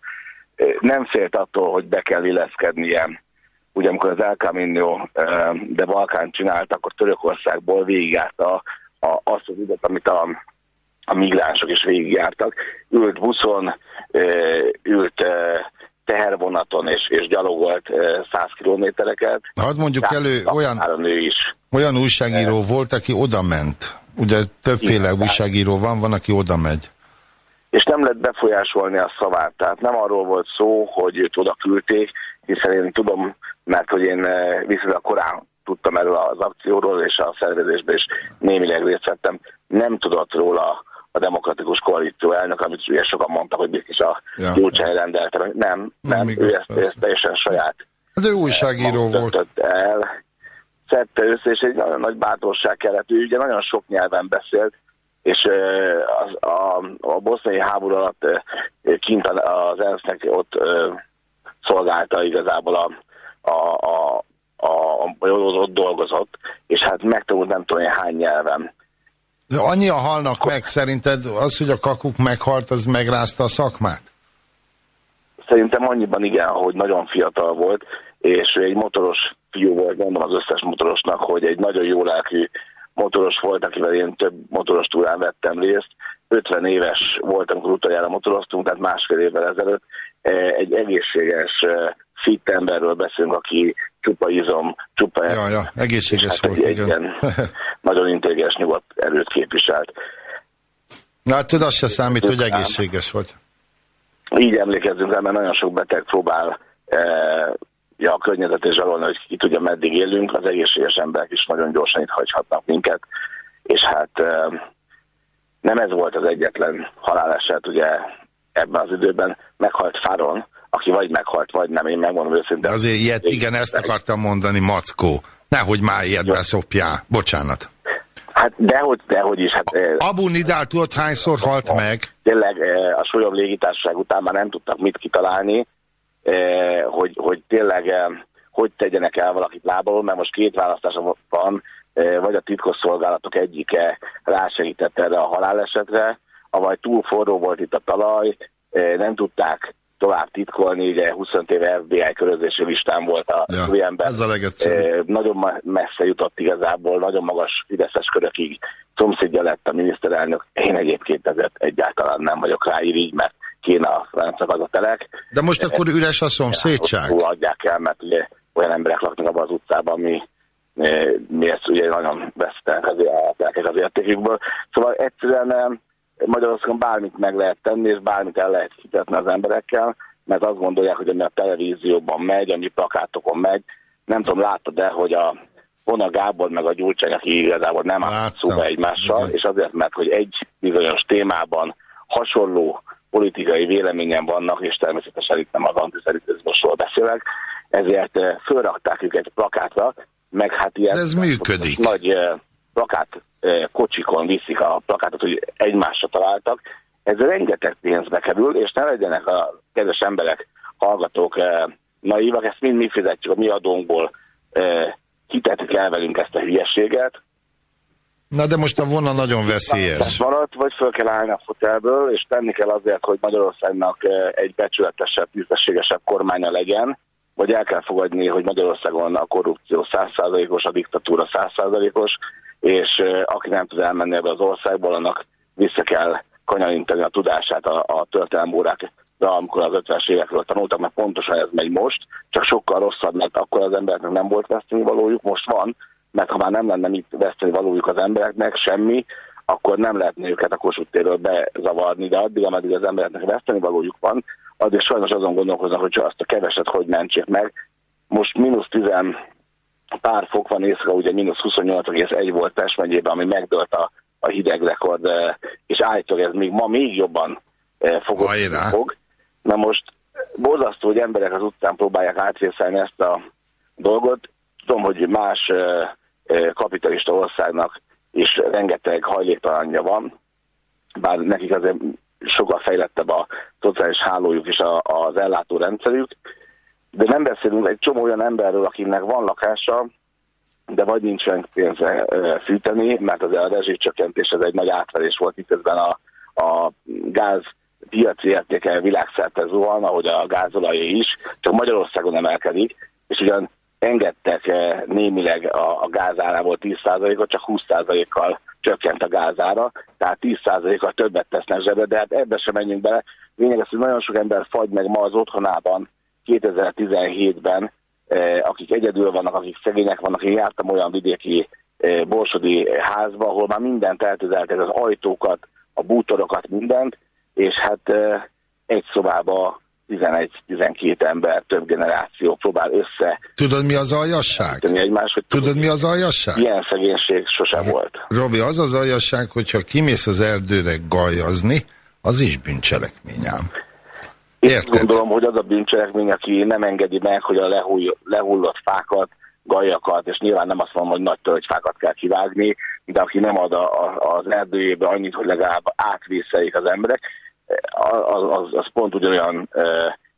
nem félt attól, hogy be kell illeszkednie. Ugye amikor az El Camino de Balkán csinált, akkor Törökországból végigjárta azt az időt, amit a, a migránsok is végigjártak. Ült buszon, ült tehervonaton és, és gyalogolt 100 kilométereket. Hadd mondjuk elő, olyan, is. olyan újságíró volt, aki oda ment. Ugye többféle Igen, újságíró van, van, aki oda megy. És nem lehet befolyásolni a szavát. Tehát nem arról volt szó, hogy őt oda küldték, hiszen én tudom, mert hogy én viszonylag korán tudtam erről az akcióról, és a szervezésben is némileg részt vettem. Nem tudott róla a demokratikus koalíció elnök, amit ugye sokan mondtak, hogy biztos a ja. Gyurcsány rendelte. Nem, nem, nem ő ezt, ezt teljesen saját. Az ő újságíró volt. El, szedte össze, és egy nagyon nagy bátorság kellett. Ő ugye nagyon sok nyelven beszélt, és az, a, a boszniai háború alatt kint az ENSZ-nek ott szolgálta igazából a, a, a, a, a, ott dolgozott, és hát megtanult nem tudom hány nyelven. De annyian halnak meg, szerinted az, hogy a kakuk meghalt, az megrázta a szakmát? Szerintem annyiban igen, hogy nagyon fiatal volt, és egy motoros fiú volt, mondom az összes motorosnak, hogy egy nagyon jó lelkű motoros volt, akivel én több motoros túrán vettem részt. 50 éves voltam, amikor utoljára motoroztunk, tehát másfél évvel ezelőtt. E, egy egészséges, e, fit emberről beszélünk, aki csupa izom, csupa ja, ja, egészséges hát volt, egy, igen. nagyon intelligens nyugodt erőt képviselt. Na, hát tudod, az se számít, hogy egészséges volt. Így emlékezzünk rá, mert nagyon sok beteg próbál e, ja, a környezetet zsarolni, hogy ki tudja, meddig élünk. Az egészséges emberek is nagyon gyorsan itt hagyhatnak minket. És hát e, nem ez volt az egyetlen haláleset, ugye ebben az időben meghalt Fáron, aki vagy meghalt, vagy nem, én megmondom őszintén. Azért ilyet, igen, ezt akartam mondani, Mackó. Nehogy már ilyet beszopjál. Bocsánat. Hát dehogy, dehogy is. Hát, Abu Nidal tudod hányszor halt meg? Tényleg a Solyom légitársaság után már nem tudtak mit kitalálni, hogy, hogy tényleg hogy tegyenek el valakit lábalól, mert most két választás van, vagy a titkosszolgálatok egyike rásegített erre a halálesetre, avagy túl forró volt itt a talaj, nem tudták tovább titkolni, ugye 25 éve FBI körözési listán volt a ja, ember. Ez a legegyszerűbb. Nagyon messze jutott igazából, nagyon magas fideszes körökig szomszédja lett a miniszterelnök. Én egyébként ezért egyáltalán nem vagyok ráír mert kéne a francia az a telek. De most akkor üres a szomszédság? adják el, mert ugye olyan emberek laknak abban az utcában, mi, mi ezt ugye nagyon vesztenek az, az értékükből. Szóval egyszerűen Magyarországon bármit meg lehet tenni, és bármit el lehet hitetni az emberekkel, mert azt gondolják, hogy ami a televízióban megy, ami plakátokon megy, nem tudom, láttad-e, hogy a Vona Gábor meg a Gyurcsány, aki igazából nem állt szóba egymással, Igen. és azért, mert hogy egy bizonyos témában hasonló politikai véleményen vannak, és természetesen itt nem az antiszemitizmusról beszélek, ezért eh, fölrakták őket plakátra, meg hát ilyen De ez működik. nagy plakát kocsikon viszik a plakátot, hogy egymásra találtak. Ez rengeteg pénzbe kerül, és ne legyenek a kedves emberek, hallgatók naívak, ezt mind mi fizetjük a mi adónkból, hitetik el velünk ezt a hülyeséget, Na de most a vona nagyon veszélyes. Maradt, vagy föl kell állni a fotelből, és tenni kell azért, hogy Magyarországnak egy becsületesebb, tisztességesebb kormánya legyen, vagy el kell fogadni, hogy Magyarországon a korrupció 100%-os, a diktatúra 100%-os, és aki nem tud elmenni ebbe az országból, annak vissza kell kanyarintani a tudását a, a történelmi órák, de amikor az 50-es évekről tanultak, mert pontosan ez megy most, csak sokkal rosszabb, mert akkor az embereknek nem volt veszteni valójuk, most van, mert ha már nem lenne mit veszteni valójuk az embereknek, semmi, akkor nem lehetne őket a Kossuth térről bezavarni, de addig, ameddig az embereknek veszteni valójuk van, addig sajnos azon gondolkoznak, hogy azt a keveset hogy mentsék meg. Most mínusz 10 pár fok van észre, ugye mínusz 28,1 volt Pest megyében, ami megdőlt a, a hideg rekord, és állítólag ez még ma még jobban fogozni fog. Na most borzasztó, hogy emberek az utcán próbálják átvészelni ezt a dolgot. Tudom, hogy más kapitalista országnak is rengeteg hajléktalanja van, bár nekik azért sokkal fejlettebb a szociális hálójuk és a, az ellátórendszerük, de nem beszélünk egy csomó olyan emberről, akinek van lakása, de vagy nincsen pénze fűteni, mert az a rezsicsökkentés ez egy nagy átverés volt, miközben a, a gáz piaci értéke világszerte zuhan, ahogy a gázolajé is, csak Magyarországon emelkedik, és ugyan engedtek némileg a, a gázárából 10%-ot, csak 20%-kal csökkent a gázára, tehát 10%-kal többet tesznek zsebre, de hát ebbe sem menjünk bele. Lényeg az, hogy nagyon sok ember fagy meg ma az otthonában 2017-ben, eh, akik egyedül vannak, akik szegények vannak. Én jártam olyan vidéki eh, borsodi házba, ahol már mindent eltüzeltek, az ajtókat, a bútorokat, mindent, és hát eh, egy szobába 11-12 ember, több generáció próbál össze. Tudod, mi az aljasság? Egymás, hogy Tudod, mi az aljasság? Ilyen szegénység sose volt. Robi, az az aljasság, hogyha kimész az erdőre gajazni, az is bűncselekményám. Én Érted? gondolom, hogy az a bűncselekmény, aki nem engedi meg, hogy a lehull, lehullott fákat, gajakat, és nyilván nem azt mondom, hogy nagy tölgyfákat kell kivágni, de aki nem ad a, a, az erdőjébe annyit, hogy legalább átvészeljék az emberek, az, az, az pont ugyanolyan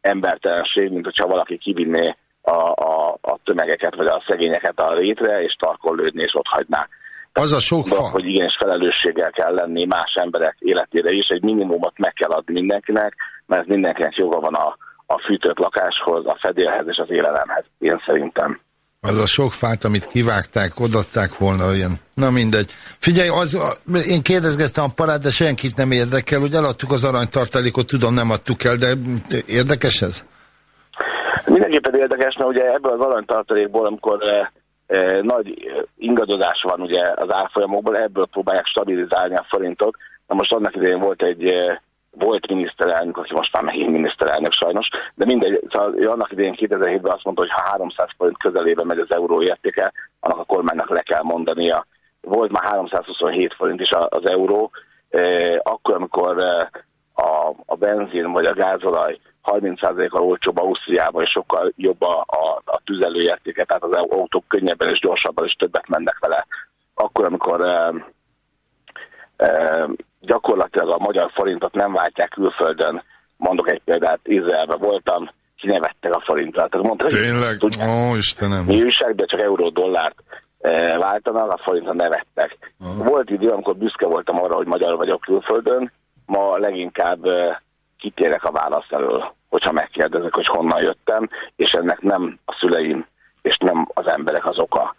embertelenség, mint hogyha valaki kivinné a, a, a tömegeket, vagy a szegényeket a rétre, és tarkon lődni, és ott hagyná. Az a sok fa. Hogy igenis felelősséggel kell lenni más emberek életére is, egy minimumot meg kell adni mindenkinek, mert mindenkinek joga van a, a fűtött lakáshoz, a fedélhez és az élelemhez, én szerintem. Az a sok fát, amit kivágták, odatták volna olyan. Na mindegy. Figyelj, az, én kérdezgettem a parát, de senkit nem érdekel, hogy eladtuk az aranytartalékot, tudom nem adtuk el, de érdekes ez? Mindenképpen érdekes, mert ugye ebből az aranytartalékból, amikor eh, eh, nagy ingadozás van ugye az árfolyamokból, ebből próbálják stabilizálni a forintot. Na most annak idején volt egy eh, volt miniszterelnök, aki most már megint miniszterelnök sajnos, de mindegy, szóval annak idején 2007-ben azt mondta, hogy ha 300 forint közelébe megy az euró értéke, annak a kormánynak le kell mondania. Volt már 327 forint is az euró, eh, akkor, amikor eh, a, a benzin vagy a gázolaj 30%-kal olcsóbb Ausztriában, és sokkal jobb a, a, a tüzelőértéke, tehát az autók könnyebben és gyorsabban és többet mennek vele. Akkor, amikor eh, gyakorlatilag a magyar forintot nem váltják külföldön. Mondok egy példát, Izraelben voltam, kinevettek a forintra. Tehát mondta, Tényleg? Hogy, Ó, Istenem. Mi újság, de csak euró-dollárt e, váltanak, a forintra nevettek. Aha. Volt idő, amikor büszke voltam arra, hogy magyar vagyok külföldön, ma leginkább e, kitérek a válasz elől, hogyha megkérdezek, hogy honnan jöttem, és ennek nem a szüleim, és nem az emberek az oka,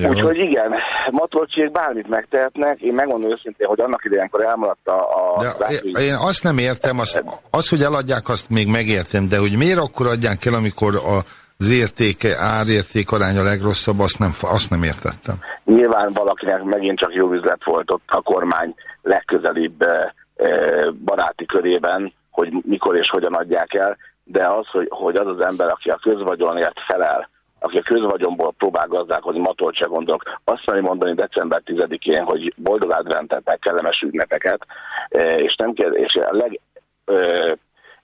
jó. Úgyhogy igen, matolcsiek bármit megtehetnek. Én megmondom őszintén, hogy annak idejénkor elmaradt a... De én azt nem értem, az, az, hogy eladják, azt még megértem, de hogy miért akkor adják el, amikor az értéke, árérték aránya legrosszabb, azt nem, azt nem értettem. Nyilván valakinek megint csak jó üzlet volt ott a kormány legközelibb eh, baráti körében, hogy mikor és hogyan adják el, de az, hogy, hogy az az ember, aki a közvagyonért felel, aki a közvagyomból próbál gazdálkodni, matolt se gondolok. Azt mondani, mondani december 10-én, hogy boldog adventet, meg kellemes ünnepeket, e, és, nem kérd, és a leg ö,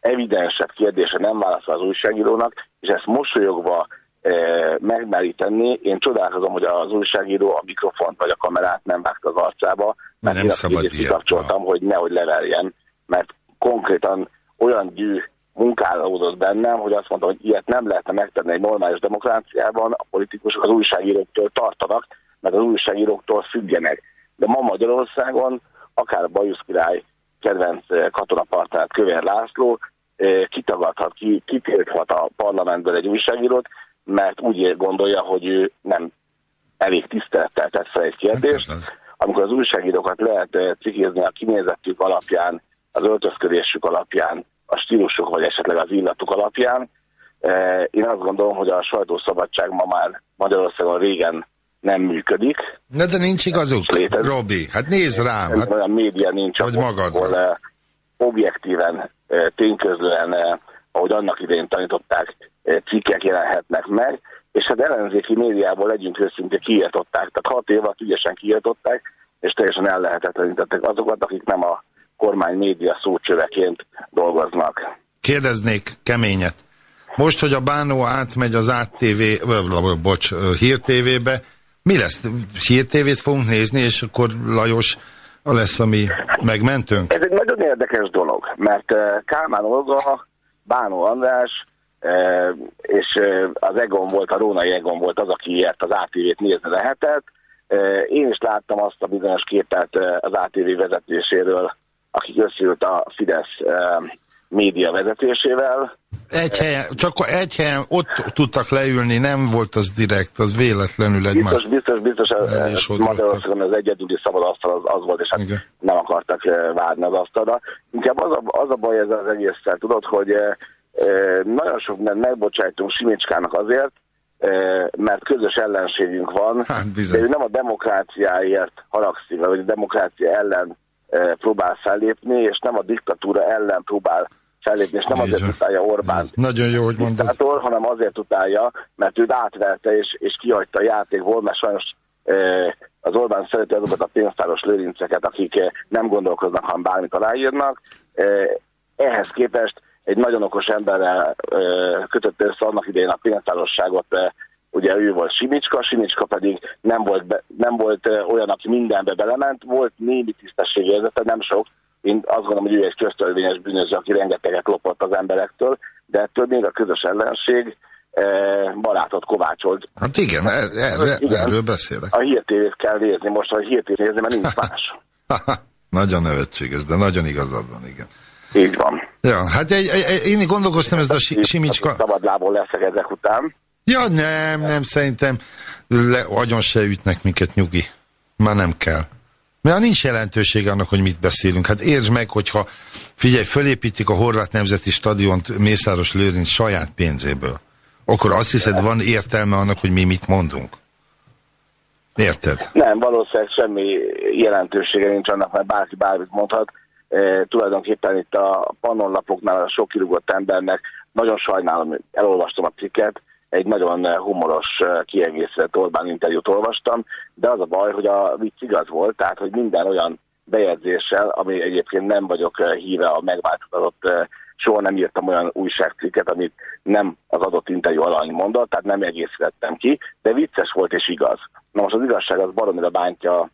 evidensebb kérdése nem válaszol az újságírónak, és ezt mosolyogva e, megmeri tenni. Én csodálkozom, hogy az újságíró a mikrofont vagy a kamerát nem vágta az arcába, mert nem én azt kikapcsoltam, hogy nehogy leverjen, mert konkrétan olyan gyű munkálódott bennem, hogy azt mondta, hogy ilyet nem lehetne megtenni egy normális demokráciában, a politikusok az újságíróktól tartanak, mert az újságíróktól függenek. De ma Magyarországon, akár a Bajusz király kedvenc eh, katonapartát Kövér László eh, kitagadhat, kitilthat a parlamentből egy újságírót, mert úgy gondolja, hogy ő nem elég tisztelettel tett fel egy kérdést. Amikor az újságírókat lehet eh, cikézni a kinézettük alapján, az öltözködésük alapján, a stílusok, vagy esetleg az illatuk alapján. E, én azt gondolom, hogy a sajtószabadság ma már Magyarországon régen nem működik. Na de nincs igazuk, Robi. Hát nézd rám. Hát, olyan média nincs, hogy ahol e, objektíven, e, tényközlően, ahogy annak idején tanították, cikkek jelenhetnek meg, és hát ellenzéki médiából legyünk őszintén kiirtották, tehát hat év alatt ügyesen kiirtották, és teljesen ellehetetlenítettek azokat, akik nem a kormány média szócsöveként dolgoznak. Kérdeznék keményet. Most, hogy a Bánó átmegy az ATV, bocs, Hír TV-be, mi lesz? Hír TV-t fogunk nézni, és akkor Lajos lesz a mi megmentőnk? Ez egy nagyon érdekes dolog, mert Kálmán Olga, Bánó András és az Egon volt, a Rónai Egon volt az, aki ilyet az ATV-t nézni lehetett. Én is láttam azt a bizonyos képet az ATV vezetéséről, aki összült a Fidesz média vezetésésével. Egy helyen, csak egy helyen ott tudtak leülni, nem volt az direkt, az véletlenül egy Biztos, biztos, biztos, biztos Magyarországon az egyedüli szabad asztal az, az volt, és hát Igen. nem akartak várni az asztalra. Inkább az a, az a baj ez az egésszel, tudod, hogy nagyon sok mindent megbocsájtunk Simicskának azért, mert közös ellenségünk van, hát, de ő nem a demokráciáért haragszik, vagy a demokrácia ellen próbál fellépni, és nem a diktatúra ellen próbál fellépni, és nem Így azért utálja Orbán. Nagyon jó, hogy mondod. Diktátor, hanem azért utálja, mert őt átverte és, és kihagyta a játékból, mert sajnos az Orbán szereti azokat a pénztáros lőrinceket, akik nem gondolkoznak, hanem bármit aláírnak. Ehhez képest egy nagyon okos emberrel kötött össze annak idején a pénztárosságot, ugye ő volt Simicska, Simicska pedig nem volt, be, nem volt olyan, aki mindenbe belement, volt némi tisztességérzete, nem sok, én azt gondolom, hogy ő egy köztörvényes bűnöző, aki rengeteget lopott az emberektől, de ettől még a közös ellenség barátot kovácsolt. Hát igen, er, erre, igen, erről beszélek. A hírtévét kell nézni, most a hírtévét nézni, mert nincs más. nagyon nevetséges, de nagyon igazad van, igen. Így van. Ja, hát egy, egy, én gondolkoztam ez a Simicska... Szabadlából leszek ezek után. Ja, nem, nem, szerintem le, agyon se ütnek minket, nyugi. Már nem kell. Mert nincs jelentősége annak, hogy mit beszélünk. Hát értsd meg, hogyha figyelj, fölépítik a horvát nemzeti stadiont Mészáros Lőrinc saját pénzéből. Akkor azt hiszed, van értelme annak, hogy mi mit mondunk? Érted? Nem, valószínűleg semmi jelentősége nincs annak, mert bárki bármit mondhat. E, tulajdonképpen itt a pannonlapoknál a sok kirúgott embernek nagyon sajnálom, elolvastam a cikket, egy nagyon humoros kiegészített Orbán interjút olvastam, de az a baj, hogy a vicc igaz volt, tehát hogy minden olyan bejegyzéssel, ami egyébként nem vagyok híve a megváltozott, soha nem írtam olyan újságcikket, amit nem az adott interjú alany mondott, tehát nem egészítettem ki, de vicces volt és igaz. Na most az igazság az baromira bántja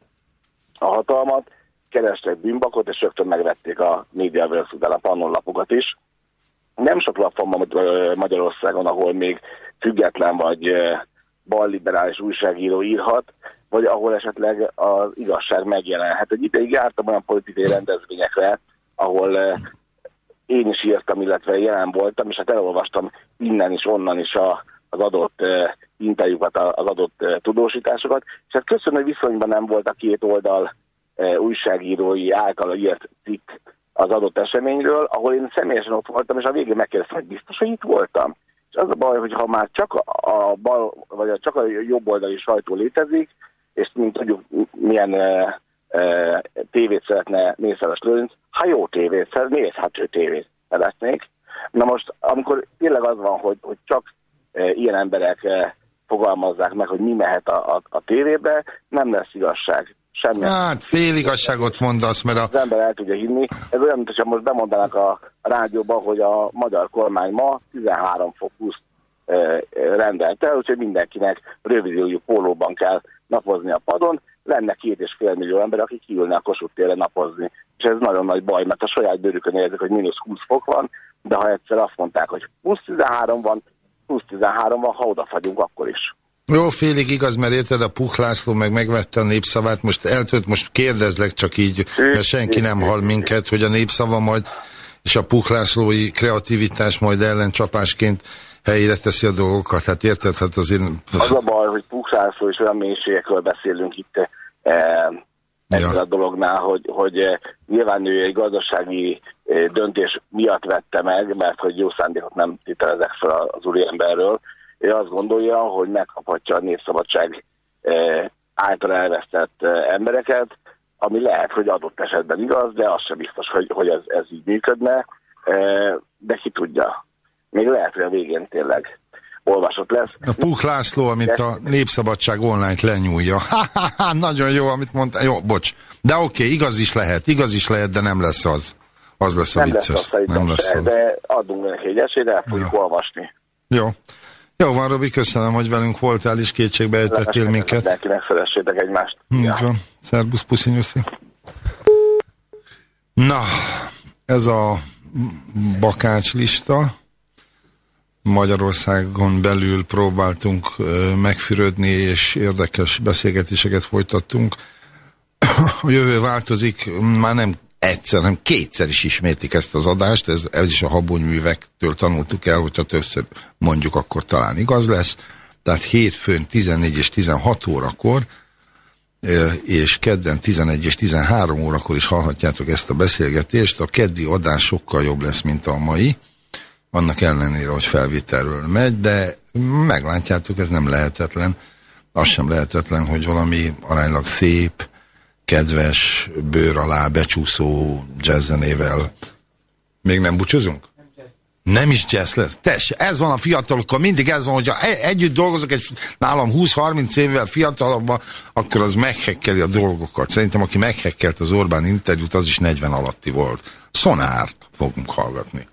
a hatalmat, kerestek bűnbakot, és rögtön megvették a média a pannonlapokat is. Nem sok lap van Magyarországon, ahol még független vagy balliberális újságíró írhat, vagy ahol esetleg az igazság megjelenhet. Egy ideig jártam olyan politikai rendezvényekre, ahol én is írtam, illetve jelen voltam, és hát elolvastam innen is, onnan is a, az adott interjúkat, az adott tudósításokat, és hát köszönöm, hogy viszonyban nem volt a két oldal újságírói által írt cikk az adott eseményről, ahol én személyesen ott voltam, és a végén megkérdeztem, hogy biztos, hogy itt voltam. És az a baj, hogy ha már csak a bal, vagy csak a jobb oldali sajtó létezik, és mint tudjuk, milyen e, e, tévét szeretne Mészáros Lőrinc, ha jó tévét, nézhető tévét szeretnék. Na most, amikor tényleg az van, hogy, hogy csak e, ilyen emberek e, fogalmazzák meg, hogy mi mehet a, a, a tévébe, nem lesz igazság. Semmi. Hát fél igazságot mondasz, mert a... Az ember el tudja hinni. Ez olyan, mintha most bemondanak a, rádióban, hogy a magyar kormány ma 13 fok 20 e, rendelte, úgyhogy mindenkinek rövidüljű pólóban kell napozni a padon. Lenne két és fél millió ember, aki kiülne a Kossuth térre napozni. És ez nagyon nagy baj, mert a saját bőrükön érzik, hogy mínusz 20 fok van, de ha egyszer azt mondták, hogy plusz 13 van, plusz 13 van, ha odafagyunk, akkor is. Jó, félig igaz, mert érted, a Puch László meg megvette a népszavát, most eltölt, most kérdezlek csak így, mert senki nem hall minket, hogy a népszava majd, és a Puch Lászlói kreativitás majd ellencsapásként helyére teszi a dolgokat, hát érted? Hát azért... Az a baj, hogy Puch László és olyan mélységekről beszélünk itt eh, ezzel ja. a dolognál, hogy, hogy eh, nyilván ő egy gazdasági eh, döntés miatt vette meg, mert hogy jó szándékot nem tételezek fel az úriemberről, ő azt gondolja, hogy megkaphatja a népszabadság eh, által elvesztett eh, embereket, ami lehet, hogy adott esetben igaz, de az sem biztos, hogy, hogy ez, ez így működne, eh, de ki tudja. Még lehet, hogy a végén tényleg olvasott lesz. A Puch László, amit a Népszabadság online-t lenyúlja. Nagyon jó, amit mondta. Jó, bocs. De oké, okay, igaz is lehet, igaz is lehet, de nem lesz az. Az lesz a nem vicces. Lesz az, nem lesz az. De adunk neki egy esélyt, el fogjuk jó. olvasni. Jó. Jó van, Robi, köszönöm, hogy velünk voltál, és kétségbe ejtettél minket. Mindenkinek szeressétek egymást. Így ja. van. Szerbusz, puszi, nyuszi. Na, ez a bakács lista. Magyarországon belül próbáltunk megfürödni, és érdekes beszélgetéseket folytattunk. A jövő változik, már nem egyszer, hanem kétszer is ismétik ezt az adást, ez, ez is a habonyművektől tanultuk el, hogyha többször mondjuk, akkor talán igaz lesz. Tehát hétfőn 14 és 16 órakor, és kedden 11 és 13 órakor is hallhatjátok ezt a beszélgetést. A keddi adás sokkal jobb lesz, mint a mai annak ellenére, hogy felvételről megy, de meglátjátok, ez nem lehetetlen. Az sem lehetetlen, hogy valami aránylag szép, kedves, bőr alá becsúszó jazzzenével. Még nem búcsúzunk? Nem is jazz lesz. Tess, ez van a fiatalokkal, mindig ez van, hogyha e- együtt dolgozok egy nálam 20-30 évvel fiatalabban, akkor az meghekkeli a dolgokat. Szerintem, aki meghekkelt az Orbán interjút, az is 40 alatti volt. Szonárt fogunk hallgatni.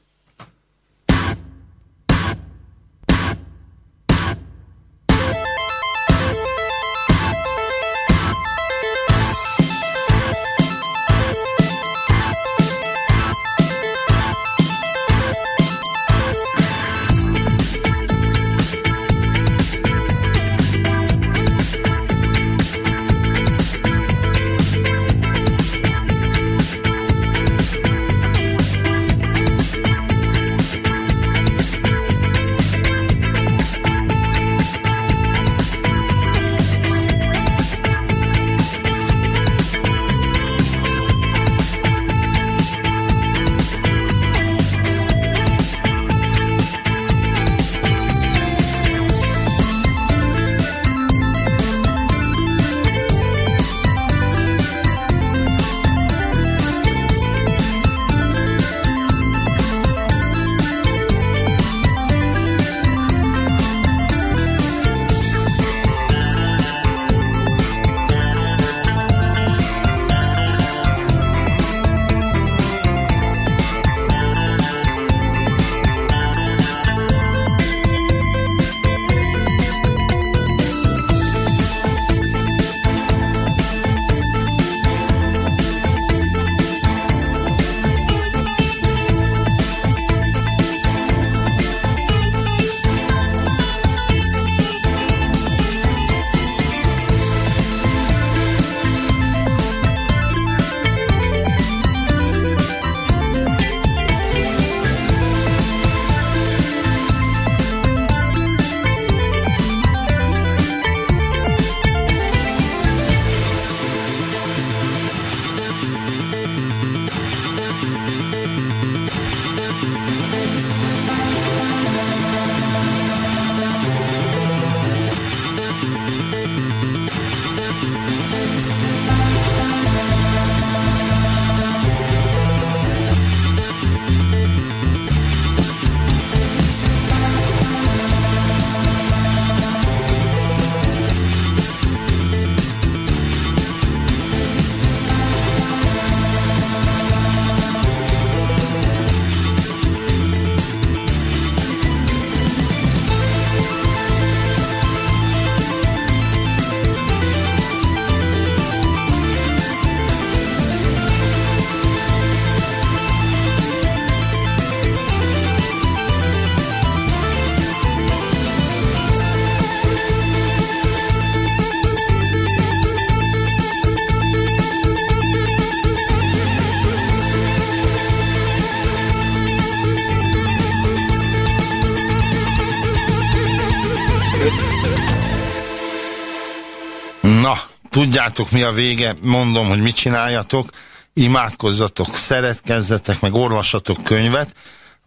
Tudjátok mi a vége, mondom, hogy mit csináljatok, imádkozzatok, szeretkezzetek, meg orvassatok könyvet.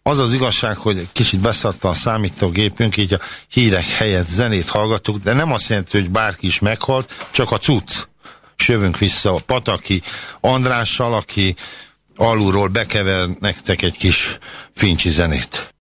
Az az igazság, hogy kicsit beszadta a számítógépünk, így a hírek helyett zenét hallgatok, de nem azt jelenti, hogy bárki is meghalt, csak a cucc. És jövünk vissza a Pataki Andrással, aki alulról bekever nektek egy kis fincsi zenét.